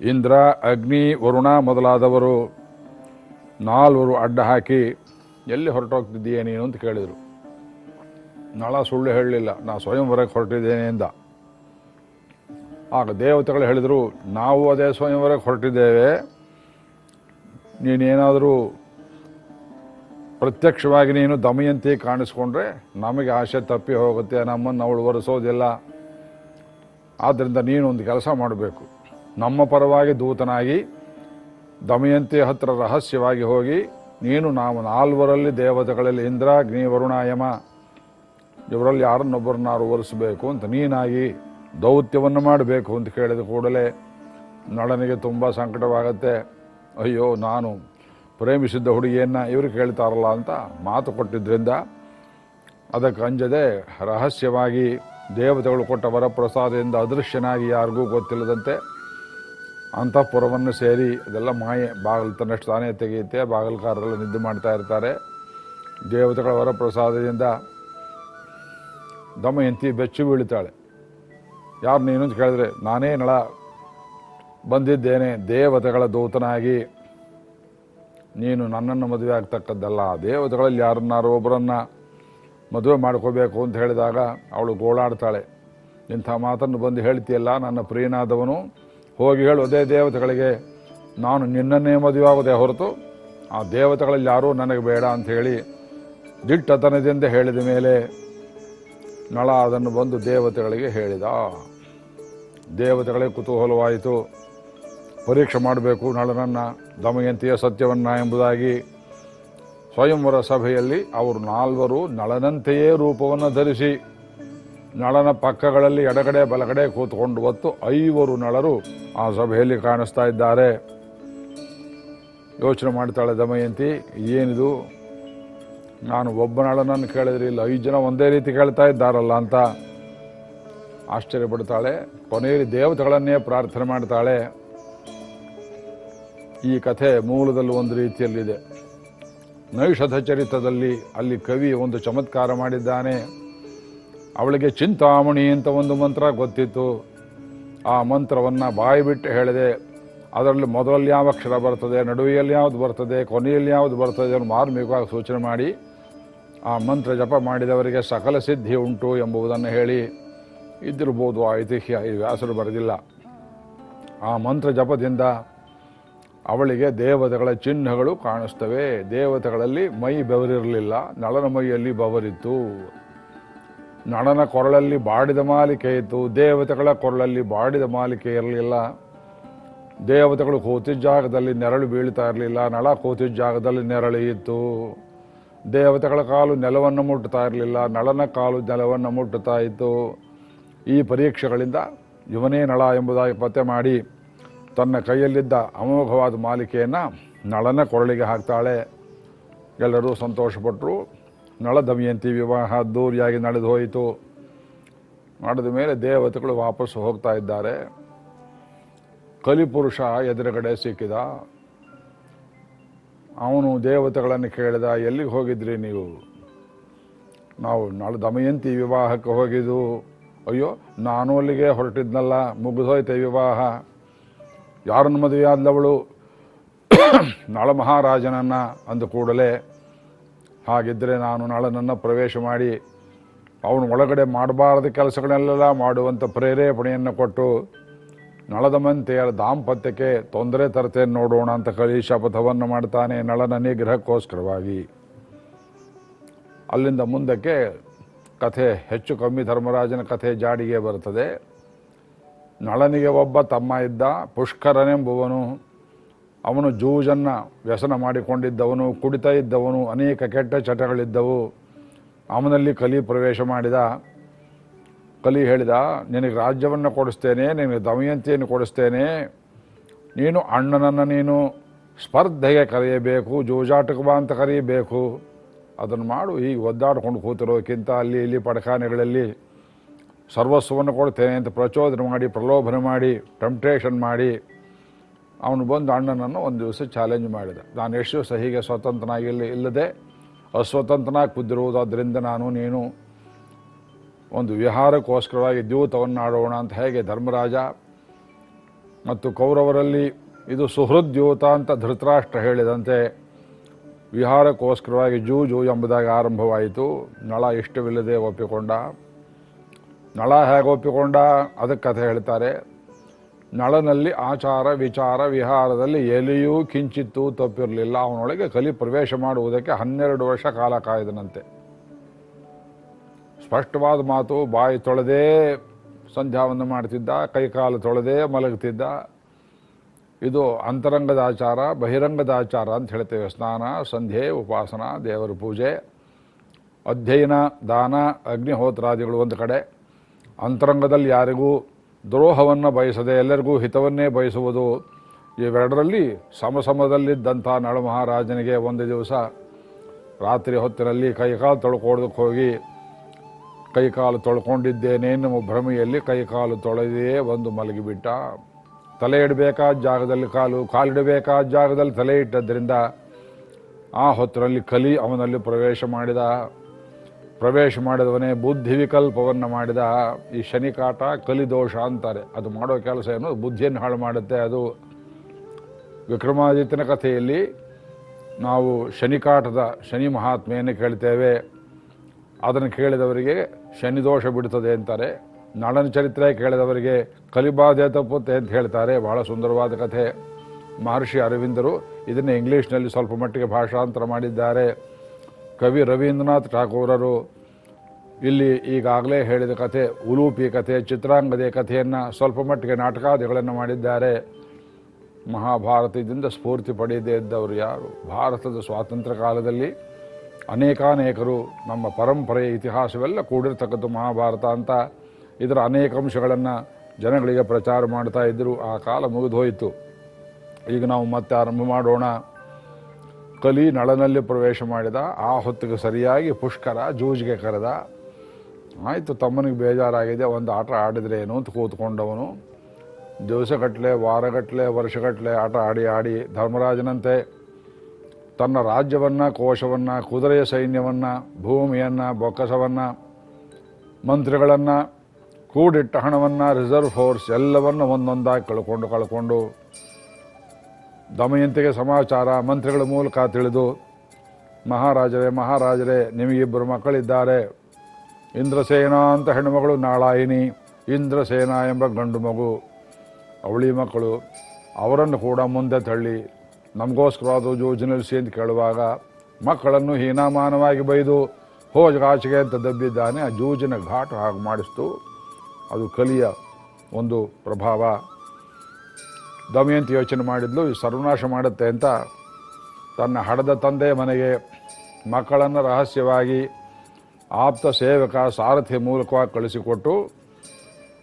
ಇಂದ್ರ, ಅಗ್ನಿ, ವರುಣ ಮೊದಲಾದವರು ನಾಲ್ವರು ಅಡ್ಡ ಹಾಕಿ ಎಲ್ಲಿ ಹೊರಟೋಗ್ತಿದ್ದೀಯ ನೀನು ಅಂತ ಕೇಳಿದರು. ನಳ ಸುಳ್ಳು ಹೇಳಲಿಲ್ಲ. ನಾ ಸ್ವಯಂವರಕ್ಕೆ ಹೊರಟಿದ್ದೇನೆ ಎಂದ ಆಗ ದೇವತೆಗಳು ಹೇಳಿದರು, ನಾವು ಅದೇ ಸ್ವಯಂವರಕ್ಕೆ ಹೊರಟಿದ್ದೇವೆ. ನೀನೇನಾದರೂ ಪ್ರತ್ಯಕ್ಷವಾಗಿ ನೀನು ದಮಯಂತಿ ಕಾಣಿಸ್ಕೊಂಡ್ರೆ ನಮಗೆ ಆಸೆ ತಪ್ಪಿ ಹೋಗುತ್ತೆ, ನಮ್ಮನ್ನು ಅವಳು ಒರೆಸೋದಿಲ್ಲ ಆದ್ದರಿಂದ ನೀನು ಒಂದು ಕೆಲಸ ಮಾಡಬೇಕು. ನಮ್ಮ ಪರವಾಗಿ ದೂತನಾಗಿ ದಮಯಂತಿ ಹತ್ರ ರಹಸ್ಯವಾಗಿ ಹೋಗಿ, ನೀನು ನಾವು ನಾಲ್ವರಲ್ಲಿ ದೇವತೆಗಳಲ್ಲಿ ಇಂದ್ರ, ಅಗ್ನಿ, ವರುಣ, ಯಮ, ಇವರಲ್ಲಿ ಯಾರನ್ನೊಬ್ಬರನ್ನಾರು ಒರೆಸಬೇಕು ಅಂತ ನೀನಾಗಿ ದೌತ್ಯವನ್ನು ಮಾಡಬೇಕು ಅಂತ ಕೇಳಿದ ಕೂಡಲೇ ನಳನಿಗೆ ತುಂಬ ಸಂಕಟವಾಗುತ್ತೆ. ಅಯ್ಯೋ, ನಾನು ಪ್ರೇಮಿಸಿದ್ದ ಹುಡುಗಿಯನ್ನು ಇವರು ಕೇಳ್ತಾರಲ್ಲ ಅಂತ ಮಾತು ಕೊಟ್ಟಿದ್ದರಿಂದ ಅದಕ್ಕೆ ಅಂಜದೆ ರಹಸ್ಯವಾಗಿ ದೇವತೆಗಳು ಕೊಟ್ಟ ವರಪ್ರಸಾದದಿಂದ ಅದೃಶ್ಯನಾಗಿ ಯಾರಿಗೂ ಗೊತ್ತಿಲ್ಲದಂತೆ ಅಂತಃಪುರವನ್ನು ಸೇರಿ ಅದೆಲ್ಲ ಮಾಯೆ, ಬಾಗಿಲು ತನ್ನಷ್ಟು ತಾನೇ ತೆಗೆಯುತ್ತೆ ಬಾಗಿಲುಕಾರರೆಲ್ಲ ನಿದ್ದೆ ಮಾಡ್ತಾ ಇರ್ತಾರೆ. ದೇವತೆಗಳ ವರಪ್ರಸಾದದಿಂದ ದಮಯಂತಿ ಬೆಚ್ಚು ಬೀಳ್ತಾಳೆ ಯಾರು ನೀನು ಅಂತ ಕೇಳಿದ್ರೆ, ನಾನೇ ನಳ ಬಂದಿದ್ದೇನೆ, ದೇವತೆಗಳ ದೂತನಾಗಿ ನೀನು ನನ್ನನ್ನು ಮದುವೆ ಆಗ್ತಕ್ಕದ್ದಲ್ಲ ದೇವತೆಗಳಲ್ಲಿ ಯಾರನ್ನಾರು ಒಬ್ಬರನ್ನ ಮದುವೆ ಮಾಡ್ಕೋಬೇಕು ಅಂತ ಹೇಳಿದಾಗ ಅವಳು ಗೋಳಾಡ್ತಾಳೆ. ಇಂಥ ಮಾತನ್ನು ಬಂದು ಹೇಳ್ತೀಯಲ್ಲ, ನನ್ನ ಪ್ರಿಯನಾದವನು? ಹೋಗಿ ಹೇಳು, ಅದೇ ದೇವತೆಗಳಿಗೆ, ನಾನು ನಿನ್ನನ್ನೇ ಮದುವೆ ಆಗೋದೇ ಹೊರತು, ಆ ದೇವತೆಗಳಲ್ಲಿ ಯಾರೂ ನನಗೆ ಬೇಡ ಅಂತ ಹೇಳಿ ದಿಟ್ಟತನದಿಂದ ಹೇಳಿದ ಮೇಲೆ ನಳ ಅದನ್ನು ಬಂದು ದೇವತೆಗಳಿಗೆ ಹೇಳಿದ. ದೇವತೆಗಳೇ ಕುತೂಹಲವಾಯಿತು. ಪರೀಕ್ಷೆ ಮಾಡಬೇಕು ನಳನನ್ನು ದಮಯಂತಿಯ ಸತ್ಯವನ್ನು ಎಂಬುದಾಗಿ ಸ್ವಯಂವರ ಸಭೆಯಲ್ಲಿ ಅವರು ನಾಲ್ವರು ನಳನಂತೆಯೇ ರೂಪವನ್ನು ಧರಿಸಿ ನಳನ ಪಕ್ಕಗಳಲ್ಲಿ ಎಡಗಡೆ ಬಲಗಡೆ ಕೂತ್ಕೊಂಡು ಹೊತ್ತು ಐವರು ನಳರು ಆ ಸಭೆಯಲ್ಲಿ ಕಾಣಿಸ್ತಾ ಇದ್ದಾರೆ. ಯೋಚನೆ ಮಾಡ್ತಾಳೆ ದಮಯಂತಿ, ಏನಿದು? ನಾನು ಒಬ್ಬ ನಳನನ್ನು ಕೇಳಿದ್ರೆ ಇಲ್ಲ ಐದು ಜನ ಒಂದೇ ರೀತಿ ಕೇಳ್ತಾ ಇದ್ದಾರಲ್ಲ ಅಂತ. ಆಶ್ಚರ್ಯಪಡ್ತಾಳೆ ಕೊನೆಯಲ್ಲಿ ದೇವತೆಗಳನ್ನೇ ಪ್ರಾರ್ಥನೆ ಮಾಡ್ತಾಳೆ. ಈ ಕಥೆ ಮೂಲದಲ್ಲಿ ಒಂದು ರೀತಿಯಲ್ಲಿದೆ. ನೈಷಧ ಚರಿತದಲ್ಲಿ ಅಲ್ಲಿ ಕವಿ ಒಂದು ಚಮತ್ಕಾರ ಮಾಡಿದ್ದಾನೆ. ಅವಳಿಗೆ ಚಿಂತಾಮಣಿ ಅಂತ ಒಂದು ಮಂತ್ರ ಗೊತ್ತಿತ್ತು. ಆ ಮಂತ್ರವನ್ನು ಬಾಯಿ ಬಿಟ್ಟು ಹೇಳಿದೆ. ಅದರಲ್ಲಿ ಮೊದಲಲ್ಲಿ ಯಾವ ಅಕ್ಷರ ಬರ್ತದೆ, ನಡುವೆಯಲ್ಲಿ ಯಾವುದು ಬರ್ತದೆ, ಕೊನೆಯಲ್ಲಿ ಯಾವುದು ಬರ್ತದೆ ಅನ್ನೋ ಮಾರ್ಮಿಕವಾಗಿ ಸೂಚನೆ ಮಾಡಿ ಆ ಮಂತ್ರ ಜಪ ಮಾಡಿದವರಿಗೆ ಸಕಲ ಸಿದ್ಧಿ ಉಂಟು ಎಂಬುದನ್ನು ಹೇಳಿ ಇದ್ದಿರ್ಬೋದು ಆ ಐತಿಹ್ಯ ಈ ವ್ಯಾಸರು ಬರೆದಿಲ್ಲ. ಆ ಮಂತ್ರ ಜಪದಿಂದ ಅವಳಿಗೆ ದೇವತೆಗಳ ಚಿಹ್ನಗಳು ಕಾಣಿಸ್ತವೆ. ದೇವತೆಗಳಲ್ಲಿ ಮೈ ಬೆವರಿರಲಿಲ್ಲ. ನಳನ ಮೈಯಲ್ಲಿ ಬೆವರಿತ್ತು. ನಳನ ಕೊರಳಲ್ಲಿ ಬಾಡಿದ ಮಾಲಿಕೆ ಇತ್ತು. ದೇವತೆಗಳ ಕೊರಳಲ್ಲಿ ಬಾಡಿದ ಮಾಲಿಕೆ ಇರಲಿಲ್ಲ. ದೇವತೆಗಳು ಕೂತಿದ್ದ ಜಾಗದಲ್ಲಿ ನೆರಳು ಬೀಳ್ತಾ ಇರಲಿಲ್ಲ. ನಳ ಕೂತಿದ್ದ ಜಾಗದಲ್ಲಿ ನೆರಳು ಇತ್ತು. ದೇವತೆಗಳ ಕಾಲು ನೆಲವನ್ನು ಮುಟ್ಟುತ್ತಾ ಇರಲಿಲ್ಲ. ನಳನ ಕಾಲು ನೆಲವನ್ನು ಮುಟ್ಟುತ್ತಾ ಇತ್ತು. ಈ ಪರೀಕ್ಷೆಗಳಿಂದ ಇವನೇ ನಳ ಎಂಬುದಾಗಿ ಪತ್ತೆ ಮಾಡಿ. ತನ್ನ ಕೈಯಲ್ಲಿದ್ದ ಅಮೋಘವಾದ ಮಾಲಿಕೆಯನ್ನು ನಳನ ಕೊರಳಿಗೆ ಹಾಕ್ತಾಳೆ. ಎಲ್ಲರೂ ಸಂತೋಷಪಟ್ಟರು ನಳ ದಮಯಂತಿ ವಿವಾಹ ದೂರಿಯಾಗಿ ನಡೆದು ಹೋಯಿತು. ನಡೆದ ಮೇಲೆ ದೇವತೆಗಳು ವಾಪಸ್ಸು ಹೋಗ್ತಾ ಇದ್ದಾರೆ. ಕಲಿಪುರುಷ ಎದುರುಗಡೆ ಸಿಕ್ಕಿದ. ಅವನು ದೇವತೆಗಳನ್ನು ಕೇಳಿದ, ಎಲ್ಲಿಗೆ ಹೋಗಿದ್ರಿ ನೀವು? ನಾವು ನಳ ದಮಯಂತಿ ವಿವಾಹಕ್ಕೆ ಹೋಗಿದ್ದು. ಅಯ್ಯೋ, ನಾನು ಅಲ್ಲಿಗೆ ಹೊರಟಿದ್ನಲ್ಲ, ಮುಗಿದೋಯ್ತೆ ವಿವಾಹ. ಯಾರನ್ನು ಮದುವೆಯಾದವಳು? ನಳ ಮಹಾರಾಜನನ್ನ ಅಂದ ಕೂಡಲೇ ಹಾಗಿದ್ದರೆ ನಾನು ನಳನನ್ನು ಪ್ರವೇಶ ಮಾಡಿ, ಅವನು ಒಳಗಡೆ ಮಾಡಬಾರದ ಕೆಲಸಗಳನ್ನೆಲ್ಲ ಮಾಡುವಂಥ ಪ್ರೇರೇಪಣೆಯನ್ನು ಕೊಟ್ಟು, ನಳದ ಮಂತೆಯ ದಾಂಪತ್ಯಕ್ಕೆ ತೊಂದರೆ ತರ್ತೇನೆ ನೋಡೋಣ ಅಂತ ಕಳಿ ಶಪಥವನ್ನು ಮಾಡ್ತಾನೆ ನಳನ ನಿಗ್ರಹಕ್ಕೋಸ್ಕರವಾಗಿ. ಅಲ್ಲಿಂದ ಮುಂದಕ್ಕೆ ಕಥೆ ಹೆಚ್ಚು ಕಮ್ಮಿ ಧರ್ಮರಾಜನ ಕಥೆ ಜಾಡಿಗೆ ಬರುತ್ತದೆ. ನಳನಿಗೆ ಒಬ್ಬ ತಮ್ಮ ಇದ್ದ ಪುಷ್ಕರನೆಂಬುವನು. ಅವನು ಜೂಜನ್ನು ವ್ಯಸನ ಮಾಡಿಕೊಂಡಿದ್ದವನು, ಕುಡಿತಾ ಇದ್ದವನು, ಅನೇಕ ಕೆಟ್ಟ ಚಟಗಳಿದ್ದವು. ಅವನಲ್ಲಿ ಕಲಿ ಪ್ರವೇಶ ಮಾಡಿದ. ಕಲಿ ಹೇಳಿದ, ನಿನಗೆ ರಾಜ್ಯವನ್ನು ಕೊಡಿಸ್ತೇನೆ, ನಿನಗೆ ದಮಯಂತಿಯನ್ನು ಕೊಡಿಸ್ತೇನೆ. ನೀನು ಅಣ್ಣನನ್ನು ನೀನು ಸ್ಪರ್ಧೆಗೆ ಕರೆಯಬೇಕು ಜೂಜಾಟಕ ಅಂತ ಕರೆಯಬೇಕು. ಅದನ್ನು ಮಾಡು ಈಗ ಒದ್ದಾಡ್ಕೊಂಡು ಕೂತಿರೋಕ್ಕಿಂತ ಅಲ್ಲಿ ಇಲ್ಲಿ ಪಡಖಾನೆಗಳಲ್ಲಿ ಸರ್ವಸ್ವವನ್ನು ಕೊಡ್ತೇನೆ ಅಂತ ಪ್ರಚೋದನೆ ಮಾಡಿ, ಪ್ರಲೋಭನೆ ಮಾಡಿ ಟೆಂಪ್ಟೇಷನ್ ಮಾಡಿ, ಅವನು ಬಂದು ಅಣ್ಣನನ್ನು ಒಂದು ದಿವಸ ಚಾಲೆಂಜ್ ಮಾಡಿದ. ನಾನು ಎಷ್ಟು ದಿವಸ ಹೀಗೆ ಸ್ವತಂತ್ರನಾಗಿ ಇಲ್ಲಿ ಇಲ್ಲದೆ ಅಸ್ವತಂತ್ರನಾಗಿ ಕುದ್ದಿರುವುದಾದ್ರಿಂದ ನಾನು, ನೀನು ಒಂದು ವಿಹಾರಕ್ಕೋಸ್ಕರವಾಗಿ ದ್ಯೂತವನ್ನು ಆಡೋಣ ಅಂತ ಹೇಗೆ ಧರ್ಮರಾಜ ಮತ್ತು ಕೌರವರಲ್ಲಿ ಇದು ಸುಹೃದ್ಯೂತ ಅಂತ ಧೃತರಾಷ್ಟ್ರ ಹೇಳಿದಂತೆ ವಿಹಾರಕ್ಕೋಸ್ಕರವಾಗಿ ಜೂಜು ಎಂಬುದಾಗಿ ಆರಂಭವಾಯಿತು. ನಳ ಇಷ್ಟವಿಲ್ಲದೆ ಒಪ್ಪಿಕೊಂಡ. ನಳ ಹೇಗೆ ಒಪ್ಪಿಕೊಂಡ? ಅದಕ್ಕೆ ಕಥೆ ಹೇಳ್ತಾರೆ. ನಳನಲ್ಲಿ ಆಚಾರ, ವಿಚಾರ, ವಿಹಾರದಲ್ಲಿ ಎಲೆಯೂ ಕಿಂಚಿತ್ತು ತಪ್ಪಿರಲಿಲ್ಲ. ಅವನೊಳಗೆ ಕಲಿ ಪ್ರವೇಶ ಮಾಡುವುದಕ್ಕೆ ಹನ್ನೆರಡು ವರ್ಷ ಕಾಲ ಕಾಯ್ದನಂತೆ. ಸ್ಪಷ್ಟವಾದ ಮಾತು, ಬಾಯಿ ತೊಳೆದೇ ಸಂಧ್ಯಾವನ್ನು ಮಾಡ್ತಿದ್ದ, ಕೈಕಾಲು ತೊಳೆದೇ ಮಲಗುತ್ತಿದ್ದ. ಇದು ಅಂತರಂಗದ ಆಚಾರ, ಬಹಿರಂಗದ ಆಚಾರ ಅಂತ ಹೇಳ್ತೇವೆ. ಸ್ನಾನ, ಸಂಧ್ಯೆ, ಉಪಾಸನ, ದೇವರ ಪೂಜೆ, ಅಧ್ಯಯನ, ದಾನ, ಅಗ್ನಿಹೋತ್ರಾದಿಗಳು ಒಂದು ಕಡೆ. ಅಂತರಂಗದಲ್ಲಿ ಯಾರಿಗೂ ದ್ರೋಹವನ್ನು ಬಯಸದೆ ಎಲ್ಲರಿಗೂ ಹಿತವನ್ನೇ ಬಯಸುವುದು, ಇವೆರಡರಲ್ಲಿ ಸಮಸಮದಲ್ಲಿದ್ದಂಥ ನಳಮಹಾರಾಜನಿಗೆ ಒಂದು ದಿವಸ ರಾತ್ರಿ ಹೊತ್ತಿನಲ್ಲಿ ಕೈಕಾಲು ತೊಳ್ಕೊಡೋದಕ್ಕೆ ಹೋಗಿ, ಕೈಕಾಲು ತೊಳ್ಕೊಂಡಿದ್ದೇನೆ ಎನ್ನುವ ಭ್ರಮೆಯಲ್ಲಿ ಕೈಕಾಲು ತೊಳೆದೇ ಒಂದು ಮಲಗಿಬಿಟ್ಟ. ತಲೆ ಇಡಬೇಕಾದ ಜಾಗದಲ್ಲಿ ಕಾಲು ಕಾಲಿಡಬೇಕಾದ ಜಾಗದಲ್ಲಿ ತಲೆ ಇಟ್ಟದ್ರಿಂದ ಆ ಹೊತ್ತಿನಲ್ಲಿ ಕಲಿ ಅವನಲ್ಲಿ ಪ್ರವೇಶ ಮಾಡಿದ. ಪ್ರವೇಶ ಮಾಡಿದವನೇ ಬುದ್ಧಿ ವಿಕಲ್ಪವನ್ನು ಮಾಡಿದ ಈ ಶನಿಕಾಟ ಕಲಿದೋಷ ಅಂತಾರೆ. ಅದು ಮಾಡೋ ಕೆಲಸ ಏನು? ಬುದ್ಧಿಯನ್ನು ಹಾಳು ಮಾಡುತ್ತೆ. ಅದು ವಿಕ್ರಮಾದಿತ್ಯನ ಕಥೆಯಲ್ಲಿ ನಾವು ಶನಿಕಾಟದ ಶನಿ ಮಹಾತ್ಮೆಯನ್ನು ಕೇಳ್ತೇವೆ. ಅದನ್ನು ಕೇಳಿದವರಿಗೆ ಶನಿದೋಷ ಬಿಡುತ್ತದೆ ಅಂತಾರೆ. ನಳನ ಚರಿತ್ರೆ ಕೇಳಿದವರಿಗೆ ಕಲಿಬಾಧೆ ತಪ್ಪುತ್ತೆ ಅಂತ ಹೇಳ್ತಾರೆ. ಬಹಳ ಸುಂದರವಾದ ಕಥೆ. ಮಹರ್ಷಿ ಅರವಿಂದರು ಇದನ್ನು ಇಂಗ್ಲೀಷ್ನಲ್ಲಿ ಸ್ವಲ್ಪ ಮಟ್ಟಿಗೆ ಭಾಷಾಂತರ ಮಾಡಿದ್ದಾರೆ. ಕವಿ ರವೀಂದ್ರನಾಥ್ ಠಾಕೂರರು ಇಲ್ಲಿ ಈಗಾಗಲೇ ಹೇಳಿದ ಕಥೆ, ಉಲೂಪಿ ಕಥೆ, ಚಿತ್ರಾಂಗದೆ ಕಥೆಯನ್ನು ಸ್ವಲ್ಪ ಮಟ್ಟಿಗೆ ನಾಟಕಾದಿಗಳನ್ನು ಮಾಡಿದ್ದಾರೆ. ಮಹಾಭಾರತದಿಂದ ಸ್ಫೂರ್ತಿ ಪಡೆಯದೇ ಇದ್ದವರು ಯಾರು? ಭಾರತದ ಸ್ವಾತಂತ್ರ್ಯ ಕಾಲದಲ್ಲಿ ಅನೇಕಾನೇಕರು ನಮ್ಮ ಪರಂಪರೆಯ ಇತಿಹಾಸವೆಲ್ಲ ಕೂಡಿರ್ತಕ್ಕಂಥ ಮಹಾಭಾರತ ಅಂತ ಇದರ ಅನೇಕ ಅಂಶಗಳನ್ನು ಜನಗಳಿಗೆ ಪ್ರಚಾರ ಮಾಡ್ತಾ ಇದ್ದರು ಆ ಕಾಲ ಮುಗಿದು ಹೋಯಿತು. ಈಗ ನಾವು ಮತ್ತೆ ಆರಂಭ ಮಾಡೋಣ. ಕಲಿ ನಳನಲ್ಲಿ ಪ್ರವೇಶ ಮಾಡಿದ, ಆ ಹೊತ್ತಿಗೆ ಸರಿಯಾಗಿ ಪುಷ್ಕರ, ಜೂಜ್ಗೆ ಕರೆದ. ಆಯಿತು, ತಮ್ಮನಿಗೆ ಬೇಜಾರಾಗಿದೆ, ಒಂದು ಆಟ ಆಡಿದ್ರೆ ಏನು ಅಂತ ಕೂತ್ಕೊಂಡವನು. ದಿವಸಗಟ್ಟಲೆ ವಾರಗಟ್ಟಲೆ ವರ್ಷಗಟ್ಟಲೆ ಆಟ ಆಡಿ ಆಡಿ, ಧರ್ಮರಾಜನಂತೆ ತನ್ನ ರಾಜ್ಯವನ್ನು, ಕೋಶವನ್ನು, ಕುದುರೆಯ ಸೈನ್ಯವನ್ನು, ಭೂಮಿಯನ್ನು, ಬೊಕ್ಕಸವನ್ನು, ಮಂತ್ರಿಗಳನ್ನು, ಕೂಡಿಟ್ಟ ಹಣವನ್ನು, ರಿಸರ್ವ್ ಫೋರ್ಸ್ ಎಲ್ಲವನ್ನು ಒಂದೊಂದಾಗಿ ಕಳ್ಕೊಂಡು ಕಳ್ಕೊಂಡು ದಮಯಂತಿಗೆ ಸಮಾಚಾರ, ಮಂತ್ರಿಗಳ ಮೂಲಕ ತಿಳಿದು, ಮಹಾರಾಜರೇ ಮಹಾರಾಜರೇ, ನಿಮಗಿಬ್ಬರು ಮಕ್ಕಳಿದ್ದಾರೆ. ಇಂದ್ರಸೇನ ಅಂತ ಹೆಣ್ಣುಮಗಳು ನಾಳಾಯಿನಿ ಇಂದ್ರಸೇನ ಎಂಬ ಗಂಡು ಮಗು. ಅವಳಿ ಮಕ್ಕಳು, ಅವರನ್ನು ಕೂಡ ಮುಂದೆ ತಳ್ಳಿ. ನಮಗೋಸ್ಕರ ಅದು ಜೂಜು ನಿಲ್ಲಿಸಿ ಅಂತ ಕೇಳುವಾಗ, ಮಕ್ಕಳನ್ನು ಹೀನಾಮಾನವಾಗಿ ಬೈದು ಹೋಜಗಾಚಿಗೆ ಅಂತ ದಬ್ಬಿದ್ದಾನೆ. ಆ ಜೂಜಿನ ಘಾಟು ಹಾಗೆ ಮಾಡಿಸ್ತು. ಅದು ಕಲಿಯ ಒಂದು ಪ್ರಭಾವ. ದಮಯಂತಿ ಯೋಚನೆ ಮಾಡಿದ್ಲು ಸರ್ವನಾಶ ಮಾಡುತ್ತೆ ಅಂತ. ತನ್ನ ಹಡದ ತಂದೆ ಮನೆಗೆ ಮಕ್ಕಳನ್ನು ರಹಸ್ಯವಾಗಿ ಆಪ್ತ ಸೇವಕ ಸಾರಥಿ ಮೂಲಕವಾಗಿ ಕಳಿಸಿಕೊಟ್ಟು,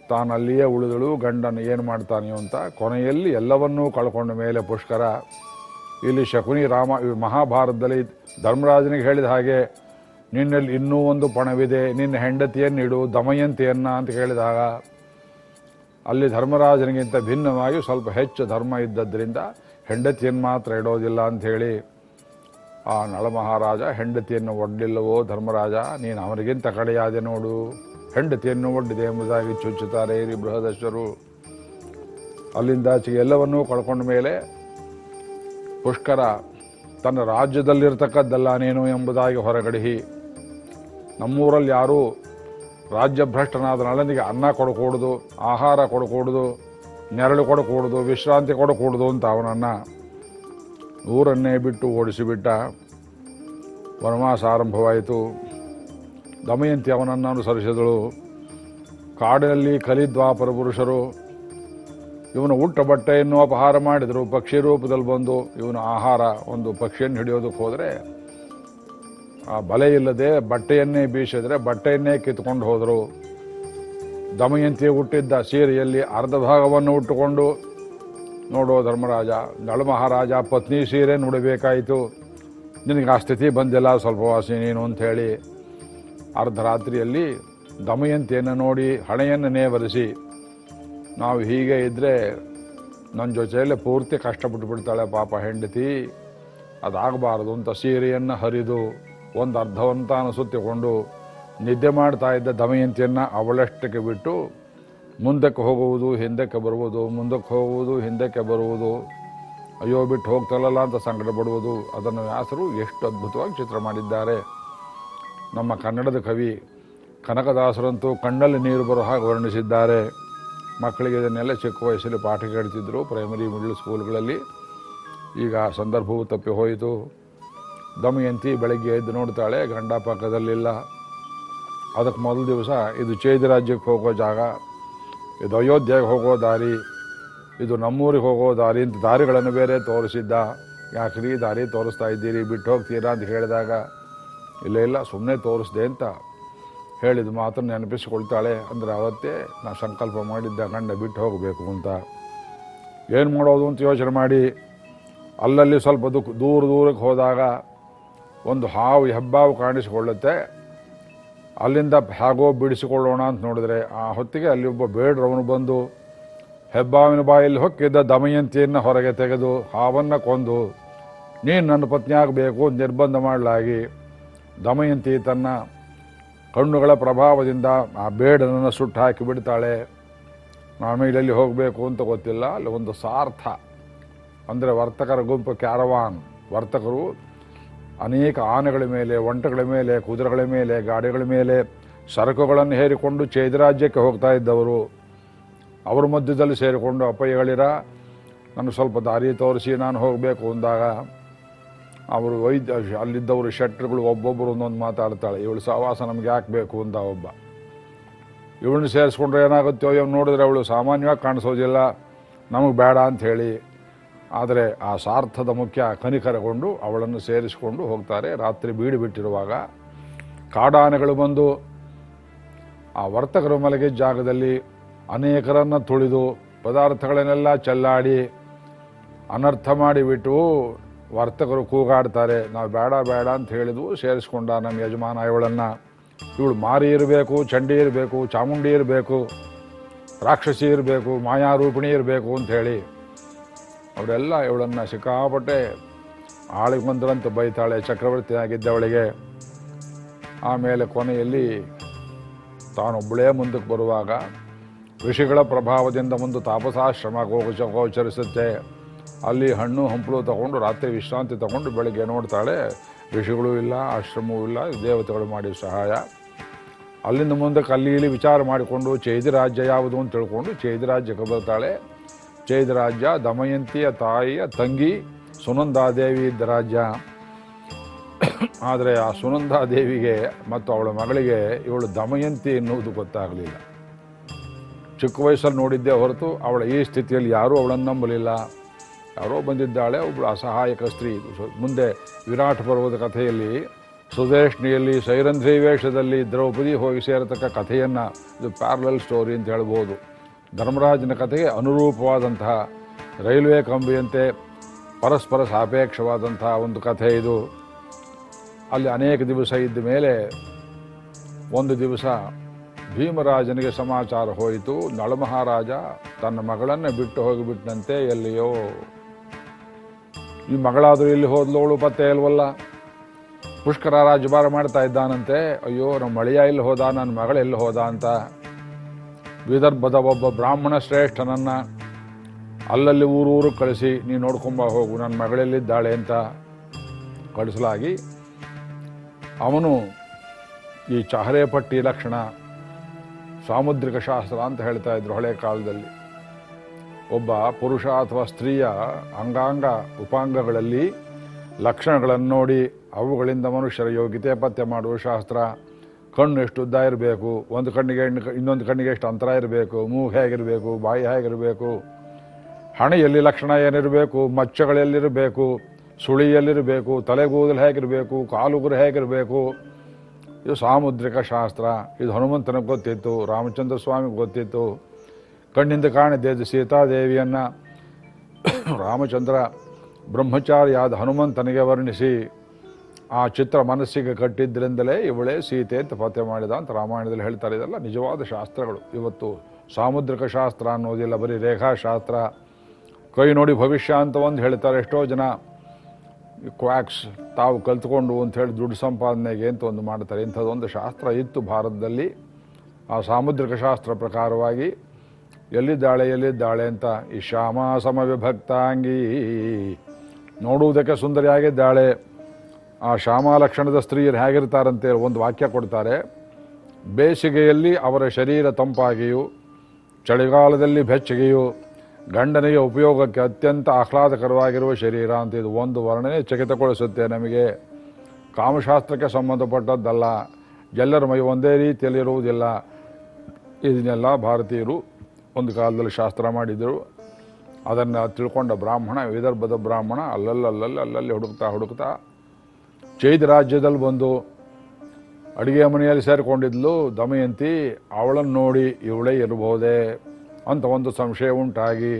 ತಾನಲ್ಲಿಯೇ ಉಳಿದಳು, ಗಂಡನ ಏನು ಮಾಡ್ತಾನೆ ಅಂತ. ಕೊನೆಯಲ್ಲಿ ಎಲ್ಲವನ್ನೂ ಕಳ್ಕೊಂಡ ಮೇಲೆ ಪುಷ್ಕರ, ಇಲ್ಲಿ ಶಕುನಿ ರಾಮ ಮಹಾಭಾರತದಲ್ಲಿ ಧರ್ಮರಾಜನಿಗೆ ಹೇಳಿದ ಹಾಗೆ, ನಿನ್ನಲ್ಲಿ ಇನ್ನೂ ಒಂದು ಪಣವಿದೆ, ನಿನ್ನ ಹೆಂಡತಿಯನ್ನಿಡು ದಮಯಂತಿಯನ್ನ ಅಂತ ಕೇಳಿದಾಗ ಅಲ್ಲಿ ಧರ್ಮರಾಜನಿಗಿಂತ ಭಿನ್ನವಾಗಿ ಸ್ವಲ್ಪ ಹೆಚ್ಚು ಧರ್ಮ ಇದ್ದದ್ರಿಂದ ಹೆಂಡತಿಯನ್ನು ಮಾತ್ರ ಇಡೋದಿಲ್ಲ ಅಂಥೇಳಿ, ಆ ನಳಮಹಾರಾಜ ಹೆಂಡತಿಯನ್ನು ಒಡ್ಡಿಲ್ಲವೋ ಧರ್ಮರಾಜ, ನೀನು ಅವನಿಗಿಂತ ಕಡೆಯಾದೆ ನೋಡು, ಹೆಂಡತಿಯನ್ನು ಒಡ್ಡಿದೆ ಎಂಬುದಾಗಿ ಚುಚ್ಚುತ್ತಾರೆ ಇರಿ ಬೃಹದಶ್ವರು. ಅಲ್ಲಿಂದಾಚೆಗೆ ಎಲ್ಲವನ್ನೂ ಕಳ್ಕೊಂಡ ಮೇಲೆ ಪುಷ್ಕರ, ತನ್ನ ರಾಜ್ಯದಲ್ಲಿರ್ತಕ್ಕದ್ದಲ್ಲ ನೀನು ಎಂಬುದಾಗಿ ಹೊರಗಡಿಹಿ. ನಮ್ಮೂರಲ್ಲಿ ಯಾರೂ ರಾಜ್ಯಭ್ರಷ್ಟನಾದ ನಳನಿಗೆ ಅನ್ನ ಕೊಡಕೂಡದು ಆಹಾರ ಕೊಡಕೂಡದು ನೆರಳು ಕೊಡಕೂಡದು ವಿಶ್ರಾಂತಿ ಕೊಡಕೂಡದು ಅಂತ ಅವನನ್ನು ಊರನ್ನೇ ಬಿಟ್ಟು ಓಡಿಸಿಬಿಟ್ಟ ವನವಾಸ ಆರಂಭವಾಯಿತು ದಮಯಂತಿ ಅವನನ್ನು ಅನುಸರಿಸಿದಳು. ಕಾಡಿನಲ್ಲಿ ಕಲಿದ್ವಾಪರ ಪುರುಷರು. ಇವನು ಉಟ್ಟ ಬಟ್ಟೆಯನ್ನು ಅಪಹಾರ ಮಾಡಿದರು. ಪಕ್ಷಿ ರೂಪದಲ್ಲಿ ಬಂದು ಇವನು ಆಹಾರ, ಒಂದು ಪಕ್ಷಿಯನ್ನು ಹಿಡಿಯೋದಕ್ಕೆ ಹೋದರೆ ಆ ಬಲೆ ಇಲ್ಲದೆ ಬಟ್ಟೆಯನ್ನೇ ಬೀಸಿದ್ರೆ ಬಟ್ಟೆಯನ್ನೇ ಕಿತ್ಕೊಂಡು ಹೋದರು. ದಮಯಂತಿ ಹುಟ್ಟಿದ್ದ ಸೀರೆಯಲ್ಲಿ ಅರ್ಧ ಭಾಗವನ್ನು ಉಟ್ಟುಕೊಂಡು, ನೋಡೋ ಧರ್ಮರಾಜ ನಳಮಹಾರಾಜ ಪತ್ನಿ ಸೀರೆ ನೋಡಬೇಕಾಯಿತು. ನಿನಗೆ ಆ ಸ್ಥಿತಿ ಬಂದಿಲ್ಲ ಸ್ವಲ್ಪ ವಾಸಿ ನೀನು ಅಂಥೇಳಿ ಅರ್ಧರಾತ್ರಿಯಲ್ಲಿ ದಮಯಂತಿಯನ್ನು ನೋಡಿ ಹಣೆಯನ್ನು ನೇವರಿಸಿ, ನಾವು ಹೀಗೆ ಇದ್ದರೆ ನನ್ನ ಜೊತೆಯಲ್ಲೇ ಪೂರ್ತಿ ಕಷ್ಟಪಟ್ಟು ಬಿಡ್ತಾಳೆ ಪಾಪ ಹೆಂಡತಿ, ಅದಾಗಬಾರ್ದು ಅಂತ ಸೀರೆಯನ್ನು ಹರಿದು. ಒಂದು ಅರ್ಧವಂತಾನ ತಾನು ಸುತ್ತಿಕೊಂಡು ನಿದ್ದೆ ಮಾಡ್ತಾ ಇದ್ದ ದಮಯಂತಿಯನ್ನು ಅವಳಷ್ಟಕ್ಕೆ ಬಿಟ್ಟು ಮುಂದಕ್ಕೆ ಹೋಗುವುದು, ಹಿಂದಕ್ಕೆ ಬರುವುದು, ಮುಂದಕ್ಕೆ ಹೋಗುವುದು, ಹಿಂದಕ್ಕೆ ಬರುವುದು. ಅಯ್ಯೋ, ಬಿಟ್ಟು ಹೋಗ್ತಲ್ಲ ಅಂತ ಸಂಕಟ ಪಡುವುದು ಅದನ್ನು ವ್ಯಾಸರು ಎಷ್ಟು ಅದ್ಭುತವಾಗಿ ಚಿತ್ರ ಮಾಡಿದ್ದಾರೆ. ನಮ್ಮ ಕನ್ನಡದ ಕವಿ ಕನಕದಾಸರಂತೂ ಕಣ್ಣಲ್ಲಿ ನೀರು ಬರೋ ಹಾಗೆ ವರ್ಣಿಸಿದ್ದಾರೆ. ಮಕ್ಕಳಿಗೆ ಇದನ್ನೆಲ್ಲ ಚಿಕ್ಕ ವಯಸ್ಸಲ್ಲಿ ಪಾಠ ಕೇಳ್ತಿದ್ರು ಪ್ರೈಮರಿ ಮಿಡ್ಲ್ ಸ್ಕೂಲ್ಗಳಲ್ಲಿ ಈಗ ಸಂದರ್ಭವು ತಪ್ಪಿ ಹೋಯಿತು. ದಮಯಂತಿ ಬೆಳಗ್ಗೆ ಎದ್ದು ನೋಡ್ತಾಳೆ, ಗಂಡ ಪಕ್ಕದಲ್ಲಿಲ್ಲ. ಅದಕ್ಕೆ ಮೊದಲ ದಿವಸ ಇದು ಚೇದಿ ರಾಜ್ಯಕ್ಕೆ ಹೋಗೋ ಜಾಗ, ಇದು ಅಯೋಧ್ಯೆಗೆ ಹೋಗೋ ದಾರಿ, ಇದು ನಮ್ಮೂರಿಗೆ ಹೋಗೋ ದಾರಿ ಅಂತ ದಾರಿಗಳನ್ನು ಬೇರೆ ತೋರಿಸಿದ್ದ. ಯಾಕ್ರಿ ದಾರಿ ತೋರಿಸ್ತಾ ಇದ್ದೀರಿ, ಬಿಟ್ಟು ಹೋಗ್ತೀರಾ ಅಂತ ಹೇಳಿದಾಗ, ಇಲ್ಲ ಇಲ್ಲ ಸುಮ್ಮನೆ ತೋರಿಸ್ದೆ ಅಂತ ಹೇಳಿದ ಮಾತನ್ನು ನೆನಪಿಸಿಕೊಳ್ತಾಳೆ. ಅಂದರೆ ಅವತ್ತೇ ನಾನು ಸಂಕಲ್ಪ ಮಾಡಿದ್ದ ಗಂಡ ಬಿಟ್ಟು ಹೋಗಬೇಕು ಅಂತ. ಏನು ಮಾಡೋದು ಅಂತ ಯೋಚನೆ ಮಾಡಿ, ಅಲ್ಲಲ್ಲಿ ಸ್ವಲ್ಪ ದುಃಖ ದೂರ, ದೂರಕ್ಕೆ ಹೋದಾಗ ಒಂದು ಹಾವು ಹೆಬ್ಬಾವು ಕಾಣಿಸಿಕೊಳ್ಳುತ್ತೆ. ಅಲ್ಲಿಂದ ಹೇಗೋ ಬಿಡಿಸಿಕೊಳ್ಳೋಣ ಅಂತ ನೋಡಿದ್ರೆ ಆ ಹೊತ್ತಿಗೆ ಅಲ್ಲಿ ಒಬ್ಬ ಬೇಡ್ರವನು ಬಂದು ಹೆಬ್ಬಾವಿನ ಬಾಯಲ್ಲಿ ಹೊಕ್ಕಿದ್ದ ದಮಯಂತಿಯನ್ನು ಹೊರಗೆ ತೆಗೆದು ಹಾವನ್ನು ಕೊಂದು, ನೀನು ನನ್ನ ಪತ್ನಿ ಆಗಬೇಕು ನಿರ್ಬಂಧ ಮಾಡಲಾಗಿ ದಮಯಂತಿ ತನ್ನ ಕಣ್ಣುಗಳ ಪ್ರಭಾವದಿಂದ ಆ ಬೇಡನನ್ನು ಸುಟ್ಟು ಹಾಕಿ ಬಿಡ್ತಾಳೆ. ಆಮೇಲೆ ಎಲ್ಲಿ ಹೋಗಬೇಕು ಅಂತ ಗೊತ್ತಿಲ್ಲ. ಅಲ್ಲಿ ಒಂದು ಸಾರ್ಥ, ಅಂದರೆ ವರ್ತಕರ ಗುಂಪು ಕ್ಯಾರವಾನ್. ವರ್ತಕರು ಅನೇಕ ಆನೆಗಳ ಮೇಲೆ, ಒಂಟೆಗಳ ಮೇಲೆ, ಕುದುರೆಗಳ ಮೇಲೆ, ಗಾಡಿಗಳ ಮೇಲೆ ಸರಕುಗಳನ್ನು ಹೇರಿಕೊಂಡು ಚೈದ್ರಾಜ್ಯಕ್ಕೆ ಹೋಗ್ತಾ ಇದ್ದವರು. ಅವ್ರ ಮಧ್ಯದಲ್ಲಿ ಸೇರಿಕೊಂಡು, ಅಪ್ಪಯ್ಯಗಳಿರ, ನಾನು ಸ್ವಲ್ಪ ದಾರಿ ತೋರಿಸಿ, ನಾನು ಹೋಗಬೇಕು ಅಂದಾಗ ಅವರು ವೈದ್ಯ ಅಲ್ಲಿದ್ದವರು ಶೆಟ್ರುಗಳು ಒಬ್ಬೊಬ್ಬರು ಒಂದೊಂದು ಮಾತಾಡ್ತಾಳೆ. ಇವಳು ಸಹವಾಸ ನಮ್ಗೆ ಯಾಕೆ ಬೇಕು ಅಂತ ಒಬ್ಬ. ಇವಳನ್ನ ಸೇರಿಸ್ಕೊಂಡ್ರೆ ಏನಾಗುತ್ತೋ ಇವ್ ನೋಡಿದ್ರೆ ಅವಳು ಸಾಮಾನ್ಯವಾಗಿ ಕಾಣಿಸೋದಿಲ್ಲ, ನಮಗೆ ಬೇಡ ಅಂತ ಹೇಳಿ ಆದರೆ ಆ ಸಾರ್ಥದ ಮುಖ್ಯ ಕನಿಕರಗೊಂಡು ಅವಳನ್ನು ಸೇರಿಸಿಕೊಂಡು ಹೋಗ್ತಾರೆ. ರಾತ್ರಿ ಬೀಡು ಬಿಟ್ಟಿರುವಾಗ ಕಾಡಾನೆಗಳು ಬಂದು ಆ ವರ್ತಕರು ಮಲಗಿದ ಜಾಗದಲ್ಲಿ ಅನೇಕರನ್ನು ತುಳಿದು ಪದಾರ್ಥಗಳನ್ನೆಲ್ಲ ಚೆಲ್ಲಾಡಿ ಅನರ್ಥ ಮಾಡಿಬಿಟ್ಟು ವರ್ತಕರು ಕೂಗಾಡ್ತಾರೆ. ನಾವು ಬೇಡ ಬೇಡ ಅಂತ ಹೇಳಿದ್ವು. ಸೇರಿಸ್ಕೊಂಡ ನಮ್ಮ ಯಜಮಾನ ಇವಳನ್ನು. ಇವಳು ಮಾರಿ ಇರಬೇಕು, ಚಂಡಿ ಇರಬೇಕು, ಚಾಮುಂಡಿ ಇರಬೇಕು, ರಾಕ್ಷಸಿ ಇರಬೇಕು, ಮಾಯಾರೂಪಿಣಿ ಇರಬೇಕು ಅಂತ ಹೇಳಿ ಅವರೆಲ್ಲ ಇವಳನ್ನು ಸಿಕ್ಕಾಪಟ್ಟೆ ಆಳಿಗೆ ಬಂದ್ರಂತ ಬೈತಾಳೆ. ಚಕ್ರವರ್ತಿ ಆಗಿದ್ದವಳಿಗೆ ಆಮೇಲೆ ಕೊನೆಯಲ್ಲಿ ತಾನೊಬ್ಬಳೇ ಮುಂದಕ್ಕೆ ಬರುವಾಗ ಋಷಿಗಳ ಪ್ರಭಾವದಿಂದ ಒಂದು ತಾಪಸಾಶ್ರಮ ಗೋಚ ಗೋಚರಿಸುತ್ತೆ. ಅಲ್ಲಿ ಹಣ್ಣು, ಹಂಪಲು ತಗೊಂಡು, ರಾತ್ರಿ ವಿಶ್ರಾಂತಿ ತಗೊಂಡು ಬೆಳಗ್ಗೆ ನೋಡ್ತಾಳೆ. ಋಷಿಗಳೂ ಇಲ್ಲ, ಆಶ್ರಮವೂ ಇಲ್ಲ, ದೇವತೆಗಳು ಮಾಡಿ ಸಹಾಯ. ಅಲ್ಲಿಂದ ಮುಂದಕ್ಕೆ ಅಲ್ಲಿ ಇಲ್ಲಿ ವಿಚಾರ ಮಾಡಿಕೊಂಡು ಚೈದಿ ರಾಜ್ಯ ಯಾವುದು ಅಂತ ತಿಳ್ಕೊಂಡು ಚೈದಿ ರಾಜ್ಯಕ್ಕೆ ಬರ್ತಾಳೆ. ರಾಜ್ಯ ದಮಯಂತಿಯ ತಾಯಿಯ ತಂಗಿ ಸುನಂದಾದೇವಿ ಇದ್ದ ರಾಜ್ಯ. ಆದರೆ ಆ ಸುನಂದಾದೇವಿಗೆ ಮತ್ತು ಅವಳ ಮಗಳಿಗೆ ಇವಳು ದಮಯಂತಿ ಎನ್ನುವುದು ಗೊತ್ತಾಗಲಿಲ್ಲ. ಚಿಕ್ಕ ವಯಸ್ಸಲ್ಲಿ ನೋಡಿದ್ದೇ ಹೊರತು ಅವಳ ಈ ಸ್ಥಿತಿಯಲ್ಲಿ ಯಾರೂ ಅವಳನ್ನು ನಂಬಲಿಲ್ಲ. ಯಾರೋ ಬಂದಿದ್ದಾಳೆ ಒಬ್ಬಳು ಅಸಹಾಯಕ ಸ್ತ್ರೀ. ಮುಂದೆ ವಿರಾಟ್ ಪರ್ವದ ಕಥೆಯಲ್ಲಿ ಸುದೇಶ್ನಿಯಲ್ಲಿ ಸೈರಂಧ್ರಿ ವೇಷದಲ್ಲಿ ದ್ರೌಪದಿ ಹೋಗಿ ಸೇರತಕ್ಕ ಕಥೆಯನ್ನು, ಇದು ಪ್ಯಾರಲಲ್ ಸ್ಟೋರಿ ಅಂತ ಹೇಳ್ಬೋದು. ಧರ್ಮರಾಜನ ಕಥೆಗೆ ಅನುರೂಪವಾದಂತಹ ರೈಲ್ವೆ ಕಂಬಿಯಂತೆ ಪರಸ್ಪರ ಸಾಪೇಕ್ಷವಾದಂತಹ ಒಂದು ಕಥೆ ಇದು. ಅಲ್ಲಿ ಅನೇಕ ದಿವಸ ಇದ್ದ ಮೇಲೆ ಒಂದು ದಿವಸ ಭೀಮರಾಜನಿಗೆ ಸಮಾಚಾರ ಹೋಯಿತು. ನಳಮಹಾರಾಜ ತನ್ನ ಮಗಳನ್ನು ಬಿಟ್ಟು ಹೋಗಿಬಿಟ್ಟನಂತೆ ಎಲ್ಲಿಯೋ. ಈ ಮಗಳಾದರೂ ಇಲ್ಲಿ ಹೋದ್ಲೋಳು ಪತ್ತೆ ಇಲ್ವಲ್ಲ? ಪುಷ್ಕರ ರಾಜಭಾರ ಮಾಡ್ತಾ ಇದ್ದಾನಂತೆ. ಅಯ್ಯೋ, ನಮ್ಮ ಮಳೆಯ ಎಲ್ಲಿ ಹೋದ? ನನ್ನ ಮಗಳು ಎಲ್ಲಿ ಹೋದ ಅಂತ. ವಿದರ್ಭದ ಒಬ್ಬ ಬ್ರಾಹ್ಮಣ ಶ್ರೇಷ್ಠನನ್ನ ಅಲ್ಲಲ್ಲಿ ಊರೂರು ಕಳಿಸಿ, ನೀ ನೋಡ್ಕೊಂಬ ಹೋಗು ನನ್ನ ಮಗಳಲ್ಲಿದ್ದಾಳೆ ಅಂತ ಕಳಿಸಲಾಗಿ, ಅವನು ಈ ಚಹರೆಪಟ್ಟಿ ಲಕ್ಷಣ ಸಾಮುದ್ರಿಕ ಶಾಸ್ತ್ರ ಅಂತ ಹೇಳ್ತಾ ಇದ್ರು ಹಳೆ ಕಾಲದಲ್ಲಿ. ಒಬ್ಬ ಪುರುಷ ಅಥವಾ ಸ್ತ್ರೀಯ ಅಂಗಾಂಗ ಉಪಾಂಗಗಳಲ್ಲಿ ಲಕ್ಷಣಗಳನ್ನು ನೋಡಿ ಅವುಗಳಿಂದ ಮನುಷ್ಯರ ಯೋಗ್ಯತೆ ಪತ್ತೆ ಮಾಡುವ ಶಾಸ್ತ್ರ ಕಣ್ಣು ಎಷ್ಟು ಉದ್ದ ಇರಬೇಕು, ಒಂದು ಕಣ್ಣಿಗೆ ಇನ್ನು- ಇನ್ನೊಂದು ಕಣ್ಣಿಗೆ ಎಷ್ಟು ಅಂತರ ಇರಬೇಕು ಮೂಗು ಹೇಗಿರಬೇಕು, ಬಾಯಿ ಹೇಗಿರಬೇಕು, ಹಣೆಯಲ್ಲಿ ಲಕ್ಷಣ ಏನಿರಬೇಕು, ಮಚ್ಚಗಳೆಲ್ಲಿರಬೇಕು, ಸುಳಿಯಲ್ಲಿರಬೇಕು, ತಲೆಗೂದಲು ಹೇಗಿರಬೇಕು, ಕಾಲುಗುರು ಹೇಗಿರಬೇಕು, ಇದು ಸಾಮುದ್ರಿಕ ಶಾಸ್ತ್ರ, ಇದು ಹನುಮಂತನಿಗೆ ಗೊತ್ತಿತ್ತು, ರಾಮಚಂದ್ರ ಸ್ವಾಮಿಗೆ ಗೊತ್ತಿತ್ತು. ಕಣ್ಣಿಂದ ಕಾಣಿದ್ದು ಸೀತಾದೇವಿಯನ್ನು, ರಾಮಚಂದ್ರ ಬ್ರಹ್ಮಚಾರಿಯಾದ ಹನುಮಂತನಿಗೆ ವರ್ಣಿಸಿ ಆ ಚಿತ್ರ ಮನಸ್ಸಿಗೆ ಕಟ್ಟಿದ್ದರಿಂದಲೇ ಇವಳೇ ಸೀತೆ ಅಂತ ಪತ್ತೆ ಮಾಡಿದ ಅಂತ ರಾಮಾಯಣದಲ್ಲಿ ಹೇಳ್ತಾರೆ. ಇದೆಲ್ಲ ನಿಜವಾದ ಶಾಸ್ತ್ರಗಳು. ಇವತ್ತು ಸಾಮುದ್ರಿಕ ಶಾಸ್ತ್ರ ಅನ್ನೋದಿಲ್ಲ, ಬರೀ ರೇಖಾಶಾಸ್ತ್ರ. ಕೈ ನೋಡಿ ಭವಿಷ್ಯ ಅಂತ ಒಂದು ಹೇಳ್ತಾರೆ ಎಷ್ಟೋ ಜನ. ಕ್ವಾಕ್ಸ್ ತಾವು ಕಲ್ತ್ಕೊಂಡು ಅಂತ ಹೇಳಿ ದುಡ್ಡು ಸಂಪಾದನೆಗೆ ಅಂತ ಒಂದು ಮಾಡ್ತಾರೆ. ಇಂಥದ್ದೊಂದು ಶಾಸ್ತ್ರ ಇತ್ತು ಭಾರತದಲ್ಲಿ. ಆ ಸಾಮುದ್ರಿಕ ಶಾಸ್ತ್ರ ಪ್ರಕಾರವಾಗಿ ಎಲ್ಲಿದ್ದಾಳೆ ಎಲ್ಲಿದ್ದಾಳೆ ಅಂತ ಈ ಶ್ಯಾಮ ಸಮವಿಭಕ್ತಾಂಗಿ ನೋಡುವುದಕ್ಕೆ ಸುಂದರಿಯಾಗಿದ್ದಾಳೆ. ಆ ಶ್ಯಾಮಾಲಕ್ಷಣದ ಸ್ತ್ರೀಯರು ಹೇಗಿರ್ತಾರಂತೆ ಒಂದು ವಾಕ್ಯ ಕೊಡ್ತಾರೆ. ಬೇಸಿಗೆಯಲ್ಲಿ ಅವರ ಶರೀರ ತಂಪಾಗಿಯೂ, ಚಳಿಗಾಲದಲ್ಲಿ ಬೆಚ್ಚಗೆಯೂ, ಗಂಡನಿಗೆ ಉಪಯೋಗಕ್ಕೆ ಅತ್ಯಂತ ಆಹ್ಲಾದಕರವಾಗಿರುವ ಶರೀರ ಅಂತ ಇದು ಒಂದು ವರ್ಣನೆ ಚಕಿತಗೊಳಿಸುತ್ತೆ ನಮಗೆ. ಕಾಮಶಾಸ್ತ್ರಕ್ಕೆ ಸಂಬಂಧಪಟ್ಟದ್ದಲ್ಲ, ಎಲ್ಲರ ಮೈ ಒಂದೇ ರೀತಿಯಲ್ಲಿರುವುದಿಲ್ಲ ಇದನ್ನೆಲ್ಲ ಭಾರತೀಯರು ಒಂದು ಕಾಲದಲ್ಲಿ ಶಾಸ್ತ್ರ ಮಾಡಿದರು. ಅದನ್ನು ತಿಳ್ಕೊಂಡ ಬ್ರಾಹ್ಮಣ, ವಿದರ್ಭದ ಬ್ರಾಹ್ಮಣ ಅಲ್ಲಲ್ಲಿ ಅಲ್ಲಲ್ಲಿ ಅಲ್ಲಲ್ಲಿ ಹುಡುಕ್ತಾ ಹುಡುಕ್ತಾ ಚೈದ ರಾಜ್ಯದಲ್ಲಿ ಬಂದು ಅಡುಗೆ ಮನೆಯಲ್ಲಿ ಸೇರಿಕೊಂಡಿದ್ಲು, ದಮಯಂತಿ, ಅವಳನ್ನು ನೋಡಿ ಇವಳೇ ಇರಬಹುದೇ ಅಂತ ಒಂದು ಸಂಶಯ ಉಂಟಾಗಿ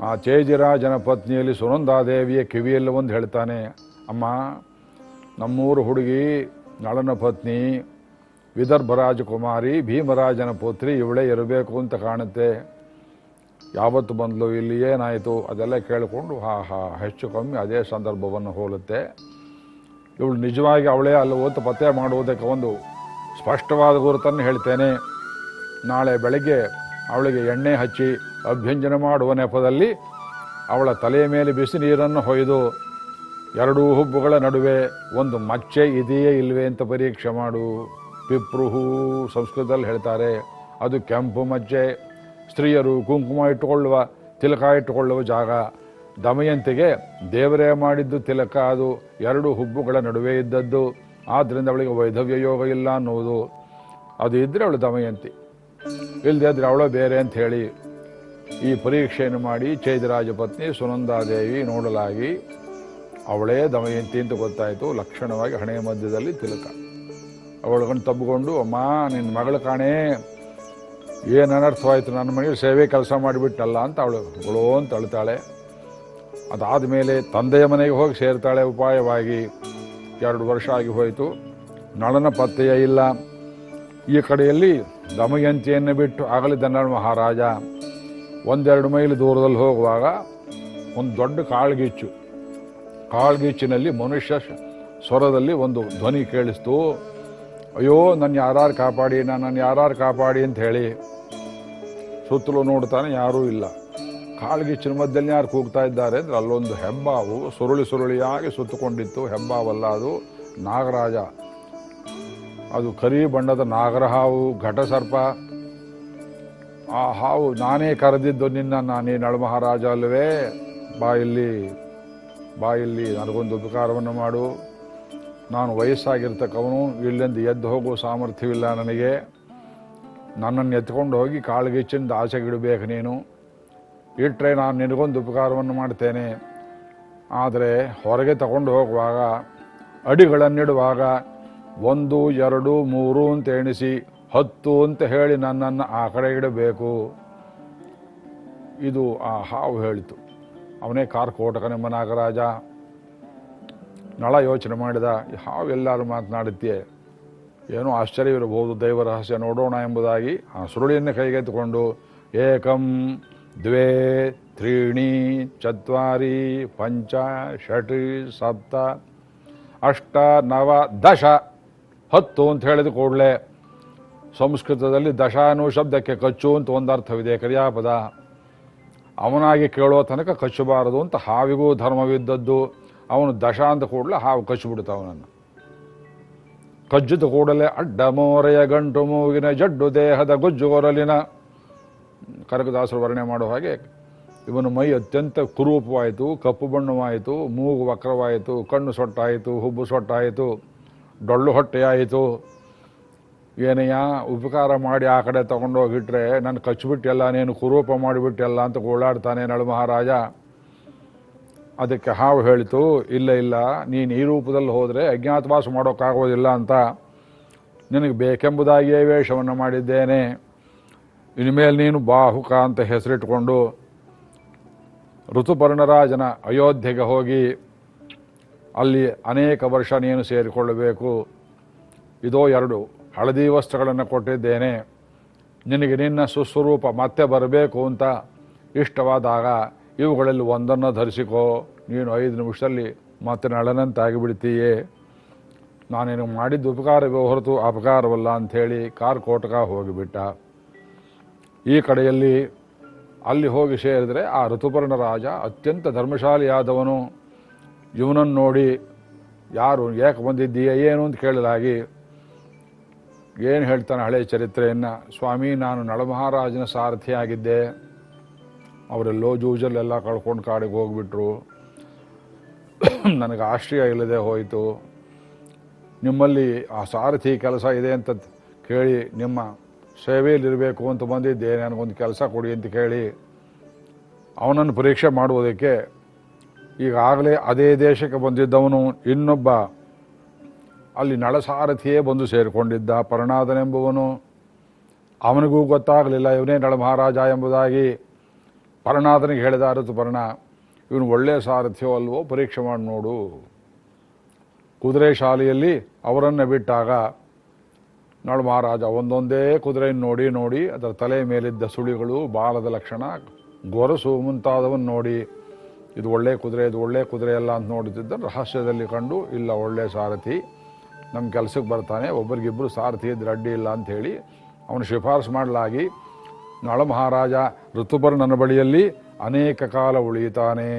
ಆ ಚೇಜಿರಾಜನ ಪತ್ನಿಯಲ್ಲಿ ಸುನಂದಾದೇವಿಯ ಕಿವಿಯಲ್ಲಿ ಒಂದು ಹೇಳ್ತಾನೆ, ಅಮ್ಮ, ನಮ್ಮೂರು ಹುಡುಗಿ, ನಳನ ಪತ್ನಿ, ವಿದರ್ಭ ರಾಜಕುಮಾರಿ, ಭೀಮರಾಜನ ಪುತ್ರಿ ಇವಳೇ ಇರಬೇಕು ಅಂತ ಕಾಣುತ್ತೆ. ಯಾವತ್ತು ಬಂದಲು, ಇಲ್ಲಿ ಏನಾಯಿತು? ಅದೆಲ್ಲ ಕೇಳಿಕೊಂಡು ಹಾ ಹಾ ಹೆಚ್ಚು ಕಮ್ಮಿ ಅದೇ ಸಂದರ್ಭವನ್ನು ಹೋಲುತ್ತೆ. ಇವಳು ನಿಜವಾಗಿ ಅವಳೇ ಅಲ್ಲ ಅಂತ ಪತ್ತೆ ಮಾಡುವುದಕ್ಕೆ ಒಂದು ಸ್ಪಷ್ಟವಾದ ಗುರುತನ್ನು ಹೇಳ್ತೇನೆ. ನಾಳೆ ಬೆಳಗ್ಗೆ ಅವಳಿಗೆ ಎಣ್ಣೆ ಹಚ್ಚಿ ಅಭ್ಯಂಜನ ಮಾಡುವ ನೆಪದಲ್ಲಿ ಅವಳ ತಲೆಯ ಮೇಲೆ ಬಿಸಿ ನೀರನ್ನು ಹೊಯ್ದು ಎರಡೂ ಹುಬ್ಬುಗಳ ನಡುವೆ ಒಂದು ಮಚ್ಚೆ ಇದೆಯೇ ಇಲ್ವೇ ಅಂತ ಪರೀಕ್ಷೆ ಮಾಡು. ಪಿಪ್ರುಹು ಸಂಸ್ಕೃತದಲ್ಲಿ ಹೇಳ್ತಾರೆ, ಅದು ಕೆಂಪು ಮಜ್ಜೆ ಸ್ತ್ರೀಯರು ಕುಂಕುಮ ಇಟ್ಟುಕೊಳ್ಳುವ, ತಿಲಕ ಇಟ್ಟುಕೊಳ್ಳುವ ಜಾಗ. ದಮಯಂತಿಗೆ ದೇವರೇ ಮಾಡಿದ್ದು ತಿಲಕ ಅದು ಎರಡು ಹುಬ್ಬುಗಳ ನಡುವೆ ಇದ್ದದ್ದು. ಆದ್ದರಿಂದ ಅವಳಿಗೆ ವೈಧವ್ಯ ಯೋಗ ಇಲ್ಲ ಅನ್ನುವುದು. ಅದು ಇದ್ದರೆ ಅವಳು ದಮಯಂತಿ. ಇಲ್ಲದೆ ಇದ್ರೆ ಅವಳು ಬೇರೆ ಅಂತ ಹೇಳಿ ಈ ಪರೀಕ್ಷೆಯನ್ನು ಮಾಡಿ ಚೈದರಾಜ ಪತ್ನಿ ಸುನಂದಾದೇವಿ ನೋಡಲಾಗಿ ಅವಳೇ ದಮಯಂತಿ ಅಂತ ಗೊತ್ತಾಯಿತು. ಲಕ್ಷಣವಾಗಿ ಹಣೆಯ ಮಧ್ಯದಲ್ಲಿ ತಿಲಕ. ಅವಳಗನ್ನು ತಬ್ಬಿಕೊಂಡು, ಅಮ್ಮ, ನಿನ್ನ ಮಗಳು ಕಾಣೆ. ಏನು ಅನರ್ಥವಾಯಿತು? ನನ್ನ ಮನೆಯಲ್ಲಿ ಸೇವೆ ಕೆಲಸ ಮಾಡಿಬಿಟ್ಟಲ್ಲ ಅಂತ ಅವಳು ಗುಳೋ ಅಂತ ಅಳ್ತಾಳೆ ಅದಾದ ಮೇಲೆ ತಂದೆಯ ಮನೆಗೆ ಹೋಗಿ ಸೇರ್ತಾಳೆ ಉಪಾಯವಾಗಿ. ಎರಡು ವರ್ಷ ಆಗಿ ಹೋಯಿತು. ನಳನ ಪತ್ತೆಯ ಇಲ್ಲ. ಈ ಕಡೆಯಲ್ಲಿ ದಮಯಂತಿಯನ್ನು ಬಿಟ್ಟು ಆಗಲಿ ದನ್ನಡ ಮಹಾರಾಜ. ಒಂದೆರಡು ಮೈಲು ದೂರದಲ್ಲಿ ಹೋಗುವಾಗ ಒಂದು ದೊಡ್ಡ ಕಾಳ್ಗಿಚ್ಚು. ಕಾಳ್ಗಿಚ್ಚಿನಲ್ಲಿ ಮನುಷ್ಯ ಸ್ವರದಲ್ಲಿ ಒಂದು ಧ್ವನಿ ಕೇಳಿಸ್ತು. ಅಯ್ಯೋ ನನ್ನ ಯಾರು ಕಾಪಾಡಿ ನನ್ನ ಯಾರು ಕಾಪಾಡಿ ಅಂತ ಹೇಳಿ. ಸುತ್ತಲೂ ನೋಡ್ತಾನೆ ಯಾರೂ ಇಲ್ಲ. ಕಾಳ್ಗಿಚ್ಚಿನ ಚಿನ್ಮದಲ್ಲಿ ಯಾರು ಕೂಗ್ತಾ ಇದ್ದಾರೆ ಅಂದರೆ ಅಲ್ಲೊಂದು ಹೆಬ್ಬಾವು ಸುರುಳಿ ಸುರುಳಿಯಾಗಿ ಸುತ್ತಕೊಂಡಿತ್ತು. ಹೆಬ್ಬಾವಲ್ಲ ಅದು ನಾಗರಾಜ. ಅದು ಕರಿ ಬಣ್ಣದ ನಾಗರಹಾವು, ಘಟಸರ್ಪ. ಆ ಹಾವು ನಾನೇ ಕರೆದಿದ್ದು ನಿನ್ನ ನಾನೇ ನಳಮಹಾರಾಜ ಅಲ್ವೇ ಬಾ ಇಲ್ಲಿ ಬಾ ಇಲ್ಲಿ, ನನಗೊಂದು ಉಪಕಾರವನ್ನು ಮಾಡು. ನಾನು ವಯಸ್ಸಾಗಿರ್ತಕ್ಕವನು, ಇಲ್ಲಿಂದ ಎದ್ದು ಹೋಗುವ ಸಾಮರ್ಥ್ಯವಿಲ್ಲ ನನಗೆ. ನನ್ನನ್ನು ಎತ್ಕೊಂಡು ಹೋಗಿ ಕಾಳ್ಗಿಚ್ಚಿಂದ ಆಸೆಗಿಡಬೇಕು ನೀನು. ಇಟ್ಟರೆ ನಾನು ನಿನಗೊಂದು ಉಪಕಾರವನ್ನು ಮಾಡ್ತೇನೆ. ಆದರೆ ಹೊರಗೆ ತಗೊಂಡು ಹೋಗುವಾಗ, ಅಡಿಗಳನ್ನಿಡುವಾಗ ಒಂದು, ಎರಡು, ಮೂರು ಅಂತ ಎಣಿಸಿ ಹತ್ತು ಅಂತ ಹೇಳಿ ನನ್ನನ್ನು ಆ ಕಡೆ ಇಡಬೇಕು. ಇದು ಆ ಹಾವು ಹೇಳಿತು. ಅವನೇ ಕಾರ್ಕೋಟಕ ನಿಮ್ಮ ನಾಗರಾಜ. ನಳ ಯೋಚನೆ ಮಾಡಿದ ಹಾವು ಎಲ್ಲರೂ ಮಾತನಾಡುತ್ತೆ ಏನೋ ಆಶ್ಚರ್ಯವಿರಬಹುದು, ದೈವ ರಹಸ್ಯ ನೋಡೋಣ ಎಂಬುದಾಗಿ ಆ ಸುರುಳಿಯನ್ನು ಕೈಗೆತ್ತಿಕೊಂಡು, ಏಕಂ ದ್ವೇ ತ್ರೀಣಿ ಚತ್ವಾರಿ ಪಂಚ ಷಟ್ ಸಪ್ತ ಅಷ್ಟ ನವ ದಶ ಹತ್ತು ಅಂತ ಹೇಳಿದ ಕೂಡಲೇ ಸಂಸ್ಕೃತದಲ್ಲಿ ದಶ ಅನ್ನೋ ಶಬ್ದಕ್ಕೆ ಕಚ್ಚು ಅಂತ ಒಂದು ಅರ್ಥವಿದೆ ಕ್ರಿಯಾಪದ. ಅವನಾಗಿ ಕೇಳೋ ತನಕ ಕಚ್ಚಬಾರದು ಅಂತ ಹಾವಿಗೂ ಧರ್ಮವಿದ್ದದ್ದು. ಅವನು ದಶ ಅಂತ ಕೂಡಲೇ ಹಾವು ಕಚ್ಚಿಬಿಡ್ತ ಅವನನ್ನು. ಕಜ್ಜಿದ ಕೂಡಲೇ ಅಡ್ಡ ಮೋರೆಯ ಗಂಟು ಮೂಗಿನ ಜಡ್ಡು ದೇಹದ ಗೊಜ್ಜುಗೊರಲಿನ ಕನಕದಾಸರು ವರ್ಣನೆ ಮಾಡೋ ಹಾಗೆ ಇವನು ಮೈ ಅತ್ಯಂತ ಕುರೂಪವಾಯಿತು, ಕಪ್ಪು ಬಣ್ಣವಾಯಿತು, ಮೂಗು ವಕ್ರವಾಯಿತು, ಕಣ್ಣು ಸೊಟ್ಟಾಯಿತು, ಹುಬ್ಬು ಸೊಟ್ಟಾಯಿತು, ಡೊಳ್ಳು ಹೊಟ್ಟೆಯಾಯಿತು. ಏನಯ್ಯ ಉಪಕಾರ ಮಾಡಿ ಆ ಕಡೆ ತಗೊಂಡೋಗಿಟ್ರೆ ನಾನು ಕಚ್ಚಿಬಿಟ್ಟೆಲ್ಲ ನೀನು ಕುರೂಪ ಮಾಡಿಬಿಟ್ಟೆಲ್ಲ ಅಂತ ಓಡಾಡ್ತಾನೆ ನಳು ಮಹಾರಾಜ. ಅದಕ್ಕೆ ಹಾವು ಹೇಳಿತು, ಇಲ್ಲ ಇಲ್ಲ, ನೀನು ಈ ರೂಪದಲ್ಲಿ ಹೋದರೆ ಅಜ್ಞಾತವಾಸ ಮಾಡೋಕ್ಕಾಗೋದಿಲ್ಲ ಅಂತ. ನಿನಗೆ ಬೇಕೆಂಬುದಾಗಿಯೇ ವೇಷವನ್ನು ಮಾಡಿದ್ದೇನೆ. ಇನ್ಮೇಲೆ ನೀನು ಬಾಹುಕ ಅಂತ ಹೆಸರಿಟ್ಕೊಂಡು ಋತುಪರ್ಣರಾಜನ ಅಯೋಧ್ಯೆಗೆ ಹೋಗಿ ಅಲ್ಲಿ ಅನೇಕ ವರ್ಷ ನೀನು ಸೇರಿಕೊಳ್ಳಬೇಕು. ಇದೋ ಎರಡು ಹಳದಿ ವಸ್ತ್ರಗಳನ್ನು ಕೊಟ್ಟಿದ್ದೇನೆ. ನಿನಗೆ ನಿನ್ನ ಸುಸ್ವರೂಪ ಮತ್ತೆ ಬರಬೇಕು ಅಂತ ಇಷ್ಟವಾದಾಗ ಇವುಗಳಲ್ಲಿ ಒಂದನ್ನು ಧರಿಸಿಕೋ. ನೀನು ಐದು ನಿಮಿಷದಲ್ಲಿ ಮತ್ತೆ ನಳನಂತಾಗಿಬಿಡ್ತೀಯೇ. ನಾನೇನು ಮಾಡಿದ್ದು ಉಪಕಾರವೇ ಹೊರತು ಅಪಕಾರವಲ್ಲ ಅಂಥೇಳಿ ಕಾರ್ಕೋಟಕ ಹೋಗಿಬಿಟ್ಟ. ಈ ಕಡೆಯಲ್ಲಿ ಅಲ್ಲಿ ಹೋಗಿ ಸೇರಿದರೆ ಆ ಋತುಪರ್ಣ ರಾಜ ಅತ್ಯಂತ ಧರ್ಮಶಾಲಿಯಾದವನು. ಇವನನ್ನು ನೋಡಿ ಯಾರು ಏಕೆ ಬಂದಿದ್ದೀಯ, ಏನು ಅಂತ ಕೇಳಲಾಗಿ ಏನು ಹೇಳ್ತಾನೆ ಹಳೆ ಚರಿತ್ರೆಯನ್ನು, ಸ್ವಾಮಿ ನಾನು ನಳಮಹಾರಾಜನ ಸಾರಥಿಯಾಗಿದ್ದೆ. ಅವರೆಲ್ಲೋ ಜೂಜಲ್ಲೆಲ್ಲ ಕಳ್ಕೊಂಡು ಕಾಡಿಗೆ ಹೋಗ್ಬಿಟ್ರು. ನನಗೆ ಆಶ್ರಯ ಇಲ್ಲದೆ ಹೋಯಿತು. ನಿಮ್ಮಲ್ಲಿ ಆ ಸಾರಥಿ ಕೆಲಸ ಇದೆ ಅಂತ ಕೇಳಿ ನಿಮ್ಮ ಸೇವೆಯಲ್ಲಿರಬೇಕು ಅಂತ ಬಂದಿದ್ದೆ ನನಗೊಂದು ಕೆಲಸ ಕೊಡಿ ಅಂತ ಕೇಳಿ ಅವನನ್ನು ಪರೀಕ್ಷೆ ಮಾಡುವುದಕ್ಕೆ ಈಗಾಗಲೇ ಅದೇ ದೇಶಕ್ಕೆ ಬಂದಿದ್ದವನು ಇನ್ನೊಬ್ಬ ಅಲ್ಲಿ ನಳಸಾರಥಿಯೇ ಬಂದು ಸೇರಿಕೊಂಡಿದ್ದ ಪರಣಾದನೆಂಬುವನು. ಅವನಿಗೂ ಗೊತ್ತಾಗಲಿಲ್ಲ, ಇವನೇ ನಳ ಮಹಾರಾಜ ಎಂಬುದಾಗಿ ಪರ್ಣಾದನಿಗೆ ಹೇಳಿದ ಋತುಪರ್ಣ ಇವನು ಒಳ್ಳೆಯ ಸಾರಥ್ಯವೋ ಅಲ್ವೋ? ಪರೀಕ್ಷೆ ಮಾಡಿ ನೋಡು. ಕುದುರೆ ಶಾಲೆಯಲ್ಲಿ ಅವರನ್ನು ಬಿಟ್ಟಾಗ ನಳ ಮಹಾರಾಜ, ಒಂದೊಂದೇ ಕುದುರೆಯನ್ನು ನೋಡಿ ನೋಡಿ, ಅದರ ತಲೆ ಮೇಲಿದ್ದ ಸುಳಿಗಳು, ಬಾಲದ ಲಕ್ಷಣ, ಗೊರಸು ಮುಂತಾದವನ್ನು ನೋಡಿ, ಇದು ಒಳ್ಳೆ ಕುದುರೆ, ಇದು ಒಳ್ಳೆ ಕುದುರೆ ಅಲ್ಲ ಅಂತ ನೋಡುತ್ತಿದ್ದ ರಹಸ್ಯದಲ್ಲಿ ಕಂಡು, ಇಲ್ಲ, ಒಳ್ಳೆ ಸಾರಥಿ, ನಮ್ಮ ಕೆಲಸಕ್ಕೆ ಬರ್ತಾನೆ ಒಬ್ಬರಿಗಿಬ್ಬರು ಸಾರಥಿ ಇದ್ರೆ ಅಡ್ಡಿ ಇಲ್ಲ ಅಂತ ಹೇಳಿ, ಅವನು ಶಿಫಾರಸು ಮಾಡಲಾಗಿ ನಳ ಮಹಾರಾಜ ನನ್ನ ಬಳಿಯಲ್ಲಿ ಅನೇಕ ಕಾಲ ಉಳಿಯುತ್ತಾನೆ.